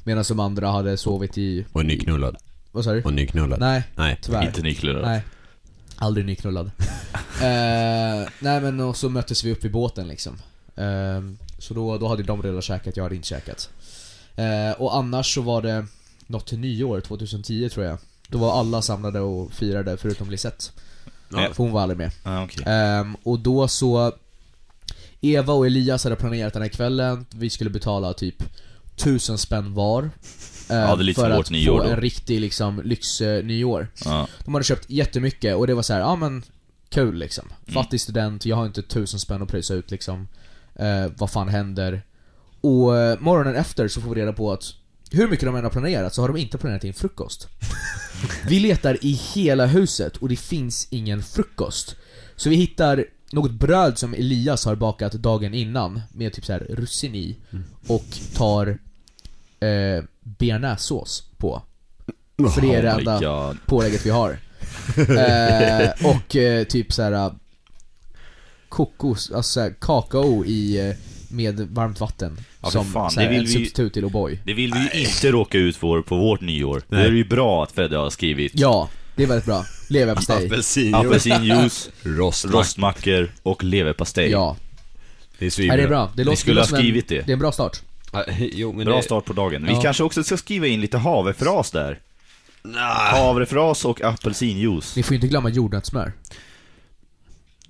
Medan de andra hade sovit i... Och nyknullad. Vad sa du? Och nyknullad. Nej, Nej. tyvärr. Inte nycklar Nej. Aldrig nyknullad. [LAUGHS] eh, nej men och så möttes vi upp i båten liksom. Eh, så då, då hade de redan käkat, jag hade inte käkat. Eh, och annars så var det något till nyår, 2010 tror jag. Då var alla samlade och firade förutom Lisette. Ja. För hon var aldrig med. Ah, okej. Ehm, och då så Eva och Elias hade planerat den här kvällen, vi skulle betala typ tusen spänn var. ehm, Ja, det är lite för att få då. en riktig liksom lyx-nyår. Ja. De hade köpt jättemycket och det var så här, ja men kul liksom. Mm. Fattig student, jag har inte tusen spänn att pröjsa ut liksom. Eh, vad fan händer? Och eh, morgonen efter så får vi reda på att hur mycket de än har planerat så har de inte planerat in frukost. vi letar i hela huset och det finns ingen frukost. Så vi hittar något bröd som Elias har bakat dagen innan med typ så här russin i och tar eh, bearnaisesås på. För det är det Oh enda God. pålägget vi har. [LAUGHS] eh, och eh, typ såhär kokos, alltså så här, kakao i, eh, med varmt vatten. Ja, som fan, så här, det vill vi- substitut till O'boy. Det vill vi ju inte råka ut för på vårt nyår. Det Nej. är ju bra att Fredde har skrivit Ja, det är väldigt bra. Leverpastej. Apelsin. apelsinjuice, [LAUGHS] Rostmack. rostmackor och leverpastej. Ja, Det är svinbra. det är bra. Det låter, skulle det ha skrivit en, det. Det är en bra start. Jo, men Bra det... start på dagen. Vi Ja. kanske också ska skriva in lite havrefras där. Nah. Havrefras och apelsinjuice. Ni får inte glömma jordnötssmör.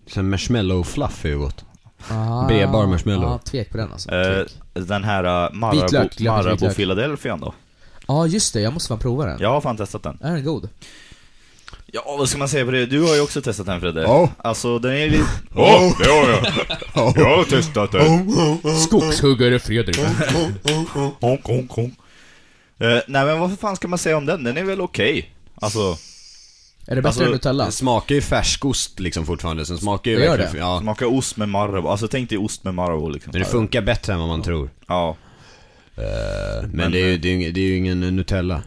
Sen marshmallow fluff är ju gott. Ah, Bredbar marshmallow. Ja, tvek på den alltså. Eh, den här uh, Marabou, Vitlök, Marabou. Philadelphia då. Ja, just det. Jag måste fan prova den. Jag har fan testat den. Är den god? Ja, vad ska man säga på det? Du har ju också testat den Fredde. Ja. Alltså, den är lite... Ja, det har jag. Jag har testat det. Skogshuggare Fredrik. Honk, honk, honk. Eh, nej men vad fan ska man säga om den? Den är väl okej. Alltså, Är det bättre Alltså, än Nutella? Den smakar ju färskost liksom fortfarande, sen smakar ju Det gör verkligen... Ja. smaka ost med Marabou. Alltså tänk dig ost med Marabou liksom. Men det funkar bättre än vad man tror. Ja. Men, Men, det, är ju, det, är det är ju ingen Nutella.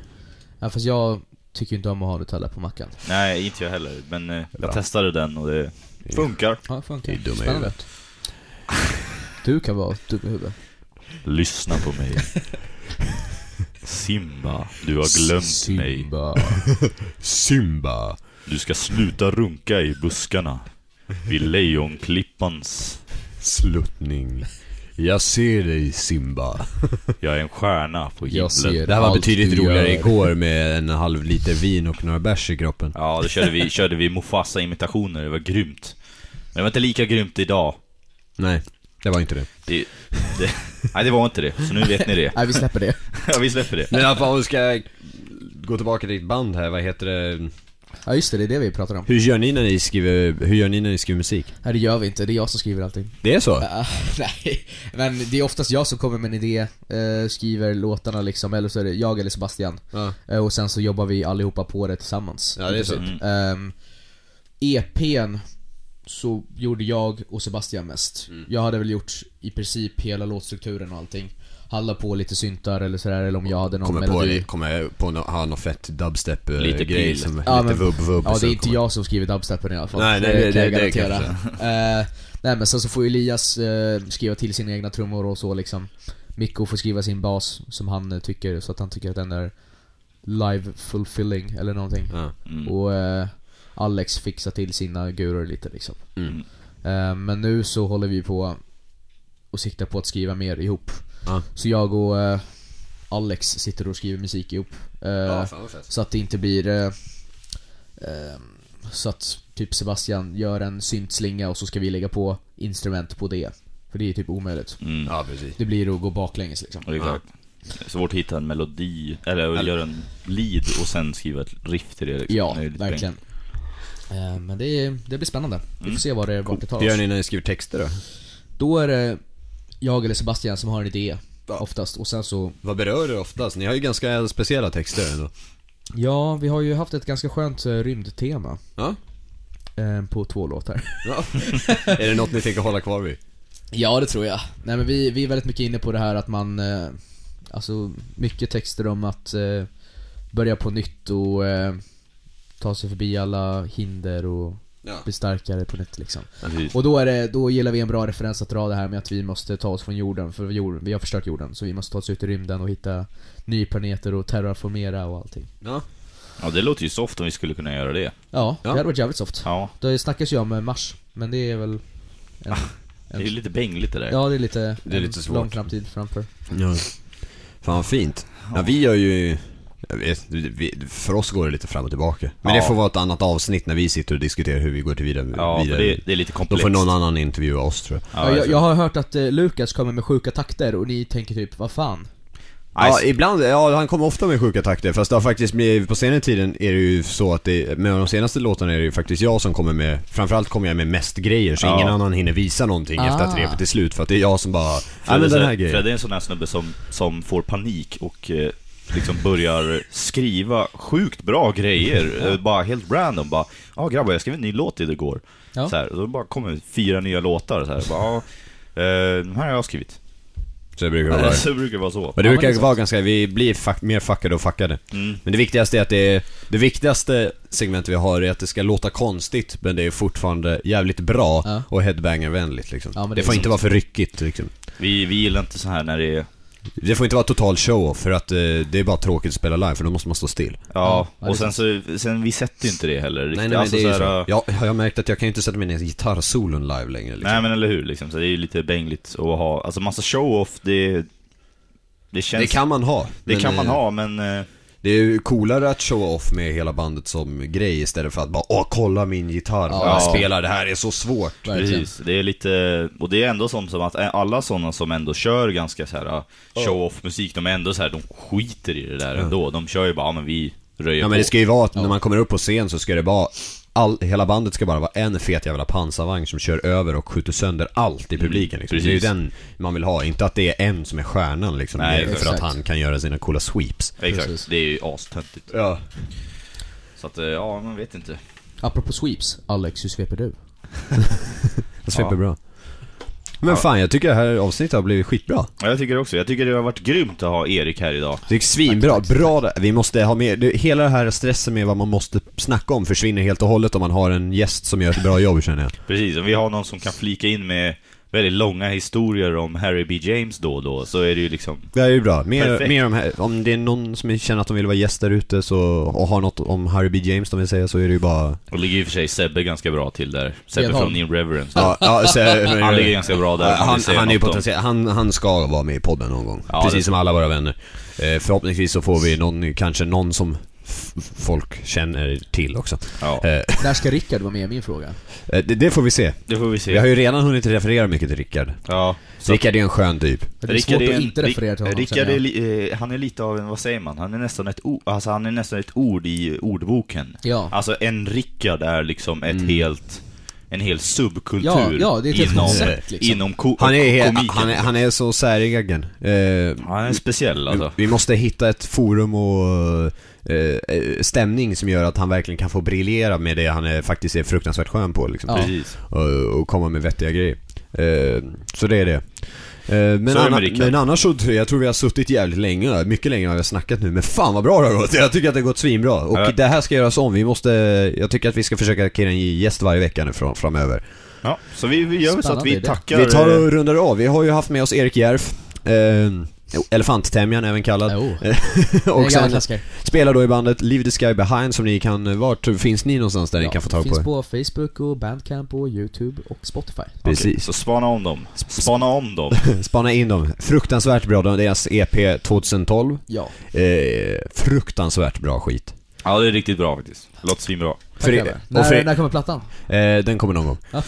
Ja, fast jag tycker inte om att ha Nutella på mackan. Nej, inte jag heller. Men eh, jag testade den och det funkar. Ja, funkar. Det är dumma Spännande. Du kan vara dum i huvudet. Lyssna på mig. [LAUGHS] Simba, du har glömt mig. Simba. [LAUGHS] Simba. Du ska sluta runka i buskarna. Vid lejonklippans... Sluttning. Jag ser dig Simba. Jag är en stjärna på Jag himlen. ser Det här var allt betydligt du roligare gör. igår med en halv liter vin och några bärs i kroppen. Ja, då körde vi, körde vi Mufasa-imitationer, det var grymt. Men det var inte lika grymt idag. Nej, det var inte det. Det, det, nej, det var inte det, så nu vet ni det. [LAUGHS] Nej, vi släpper det. [LAUGHS] Ja, vi släpper det. Men i alla fall, om vi ska gå tillbaka till ditt band här, vad heter det? Ja just det, det är det vi pratar om. Hur gör ni när ni skriver, hur gör ni när ni skriver musik? Nej det gör vi inte, det är jag som skriver allting. Det är så? Ah, [LAUGHS] nej, men det är oftast jag som kommer med en idé, eh, skriver låtarna liksom, eller så är det jag eller Sebastian. Eh, och sen så jobbar vi allihopa på det tillsammans. Ja, det är så. Mm. Ehm, EPn så gjorde jag och Sebastian mest. Mm. Jag hade väl gjort i princip hela låtstrukturen och allting. Halla på lite syntar eller sådär, eller om jag hade någon Kommer på, melodi. det, kommer på no, ha någon fett dubstep eh, Lite grej som, Ja, lite men- vubb vubb Ja, det är inte kommer. jag som skriver dubstepen i alla fall. Nej, nej, det- jag det- det kan jag garantera. Eh, nej men sen så får Elias eh, skriva till sina egna trummor och så liksom. Mikko får skriva sin bas som han eh, tycker, så att han tycker att den är live fulfilling eller någonting. Mm. Och Alex fixar till sina guror lite liksom. Mm. Eh, men nu så håller vi på och siktar på att skriva mer ihop. Ja. Så jag och eh, Alex sitter och skriver musik ihop. Eh, fan så att det inte blir eh, Så att typ Sebastian gör en syntslinga och så ska vi lägga på instrument på det. För det är typ omöjligt. Mm. Ja, precis. Det blir att gå baklänges liksom. Ja, exakt. Är svårt att hitta en melodi, eller att göra en lead och sen skriva ett riff till det liksom. Ja, Det verkligen. Eh, men det, är- det blir spännande. Vi får Mm. se vad det, vart det tar Vad gör oss. ni när ni skriver texter då? Då är det jag eller Sebastian som har en idé. Oftast. Och sen så Vad berör det oftast? Ni har ju ganska speciella texter ändå. Ja, vi har ju haft ett ganska skönt eh, rymdtema. Ja. Eh, på två låtar. ja. är det något ni tänker hålla kvar vid? Ja, det tror jag. Nej men vi, vi är väldigt mycket inne på det här att man, alltså mycket texter om att börja på nytt och ta sig förbi alla hinder och Ja. bli starkare på nytt liksom. Precis. Och då är det, då gillar vi en bra referens att dra det här med att vi måste ta oss från jorden, för jord, vi har förstört jorden, så vi måste ta oss ut i rymden och hitta nya planeter och terraformera och allting. Ja. Ja, det låter ju soft om vi skulle kunna göra det. Ja, Ja. det hade varit jävligt soft. Ja, Det snackas ju om eh, Mars, men det är väl en, det är lite bängligt det där. Ja, det är lite, Det är en lite svårt. lång framtid framför. ja. Fan vad fint. Ja, vi gör ju... Vet, för oss går det lite fram och tillbaka. Men Ja. det får vara ett annat avsnitt när vi sitter och diskuterar hur vi går till vidare. Ja, vidare. det, det är lite Då komplext. får någon annan intervjua oss tror jag. Ja, jag, jag har hört att eh, Lukas kommer med sjuka takter och ni tänker typ, vad fan? Ja, ibland, ja han kommer ofta med sjuka takter fast det har faktiskt blivit, på senare tiden är det ju så att det, med de senaste låtarna är det ju faktiskt jag som kommer med, framförallt kommer jag med mest grejer så Ja. ingen annan hinner visa någonting efter att Ah. repet är slut för att det är jag som bara, ja Fred, men är, den här grejen. Fred är en sån här snubbe som, som får panik och eh, liksom börjar skriva sjukt bra grejer. [LAUGHS] Eh, bara helt random. Bara, ja ah, grabbar jag skrev en ny låt igår. Ja. Så här, och då bara kommer fyra nya låtar. Så här, bara, ah, eh, här har jag skrivit. Så det brukar det vara. [LAUGHS] Så brukar det vara så. Och det Ja, men brukar det vara ganska, vi blir fuck, mer fuckade och fuckade. Mm. Men det viktigaste är att det är, det viktigaste segmentet vi har är att det ska låta konstigt men det är fortfarande jävligt bra Ja. och headbanger-vänligt liksom. Ja, men det, det får inte vara för ryckigt liksom. Vi, vi gillar inte så här när det är... Det får inte vara total show-off för att eh, det är bara tråkigt att spela live för då måste man stå still. Ja, Ja, det är och sen så, sen vi sätter ju inte det heller riktigt. Nej nej men Alltså det är ju så här. Jag, jag har märkt att jag kan ju inte sätta mig ner i gitarrsolon live längre liksom. Nej men eller hur, liksom. så det är ju lite bängligt att ha, alltså massa show-off, det... Det känns... Det kan man ha. det men, kan man eh, ha, men... eh, Det är ju coolare att showa off med hela bandet som grej istället för att bara åh kolla min gitarr, Ja. jag spelar, det här är så svårt. Verkligen. Precis, det är lite, och det är ändå som, som att alla sådana som ändå kör ganska så här show-off musik, de är ändå så här, de skiter i det där ändå. De kör ju bara, ja, men vi röjer Ja på. men det ska ju vara att när man kommer upp på scen så ska det vara all, hela bandet ska bara vara en fet jävla pansarvagn som kör över och skjuter sönder allt i publiken liksom. Det är ju precis. den man vill ha, inte att det är en som är stjärnan liksom, Nej, för exakt. att han kan göra sina coola sweeps. Exakt, Precis. det är ju astöntigt. Ja. Så att, eh, ja, man vet inte. Apropå sweeps, Alex, hur sveper du? [LAUGHS] Det sveper Ja. bra. Men fan, jag tycker det här avsnittet har blivit skitbra. Ja, jag tycker det också. Jag tycker det har varit grymt att ha Erik här idag. Det är svinbra, bra det. Vi måste ha med, det, hela det här stressen med vad man måste snacka om försvinner helt och hållet om man har en gäst som gör ett bra jobb känner jag. Precis, och vi har någon som kan flika in med väldigt långa historier om Harry B. James då och då, så är det ju liksom... Det är ju bra. Mer, mer om, här- om det är någon som känner att de vill vara gäst där ute så, och har något om Harry B. James de vill säga så är det ju bara... Och ligger i och för sig Sebbe ganska bra till där. Sebbe Enholm. från Irreverence. Ja, ja, så, Han ligger ganska bra där. han, han är ju potentiell, han, han ska vara med i podden någon gång. Ja, Precis det- som alla våra vänner. Eh, förhoppningsvis så får vi någon, kanske någon som folk känner till också. Ja, Eh, [LAUGHS] När ska Rickard vara med i min fråga? eh, det, det får vi se. det får vi Vi se. har ju redan hunnit referera mycket till Rickard. Ja. Så Rickard är en skön typ. Det är svårt att en- inte referera till honom Rickard är, jag. li, eh, han är lite av en, vad säger man? Han är nästan ett, o, alltså han är nästan ett ord i ordboken. Ja. Alltså en Rickard är liksom ett Mm. helt, en hel subkultur Ja, ja, det är ett helt inom, koncept, liksom. inom ko, Han är, he- komiken. han är, han är så säregen. Eh, Han är speciell alltså. Vi måste hitta ett forum och stämning som gör att han verkligen kan få briljera med det han är, faktiskt är fruktansvärt skön på liksom. Ja. Precis. och, och komma med vettiga grejer. Eh, så det är det. Eh, men, anna, men annars så tror jag, jag tror vi har suttit jävligt länge, mycket längre än vi har snackat nu, men fan vad bra det har gått! Jag tycker att det har gått svinbra, och Ja. det här ska göras om, vi måste, jag tycker att vi ska försöka kira en gäst varje vecka nu fram, framöver. Ja, så vi, vi gör väl så att Spännande vi tackar... Vi tar eh, och rundar av, vi har ju haft med oss Erik Järf, eh, Elefanttämjan även kallad. En [LAUGHS] och sen spelar då i bandet Leave the Sky Behind som ni kan, vart finns ni någonstans där ni Ja, kan få tag finns på? på Facebook och Bandcamp och Youtube och Spotify. Precis. så spana om dem. Spana om dem. [LAUGHS] Spana in dem. Fruktansvärt bra, de- deras EP 2012. Ja. Eh, fruktansvärt bra skit. Ja, det är riktigt bra faktiskt. Låter svinbra. Tack För- grabbar. och När, för- när kommer plattan? Eh, den kommer någon gång. [LAUGHS]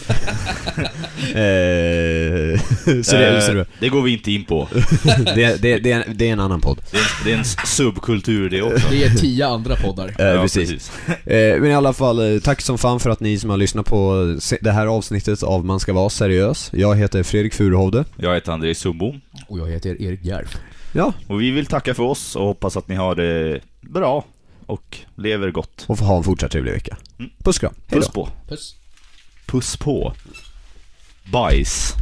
Eh, så det, så Eh, det, det går vi inte in på. [LAUGHS] det, det, det, är, det är en annan podd. Det är, en- det är en subkultur det också. Det är tio andra poddar. Eh, Ja, precis. Eh, men i alla fall, eh, tack som fan för att ni som har lyssnat på se- det här avsnittet av Man ska vara seriös. Jag heter Fredrik Furuhovde. Jag heter André Sumbom. Och jag heter Erik Järf. Ja, Och vi vill tacka för oss och hoppas att ni har det bra och lever gott. och få ha en fortsatt trevlig vecka. Mm. Puss kram. Puss på. Puss. Puss på. Bajs.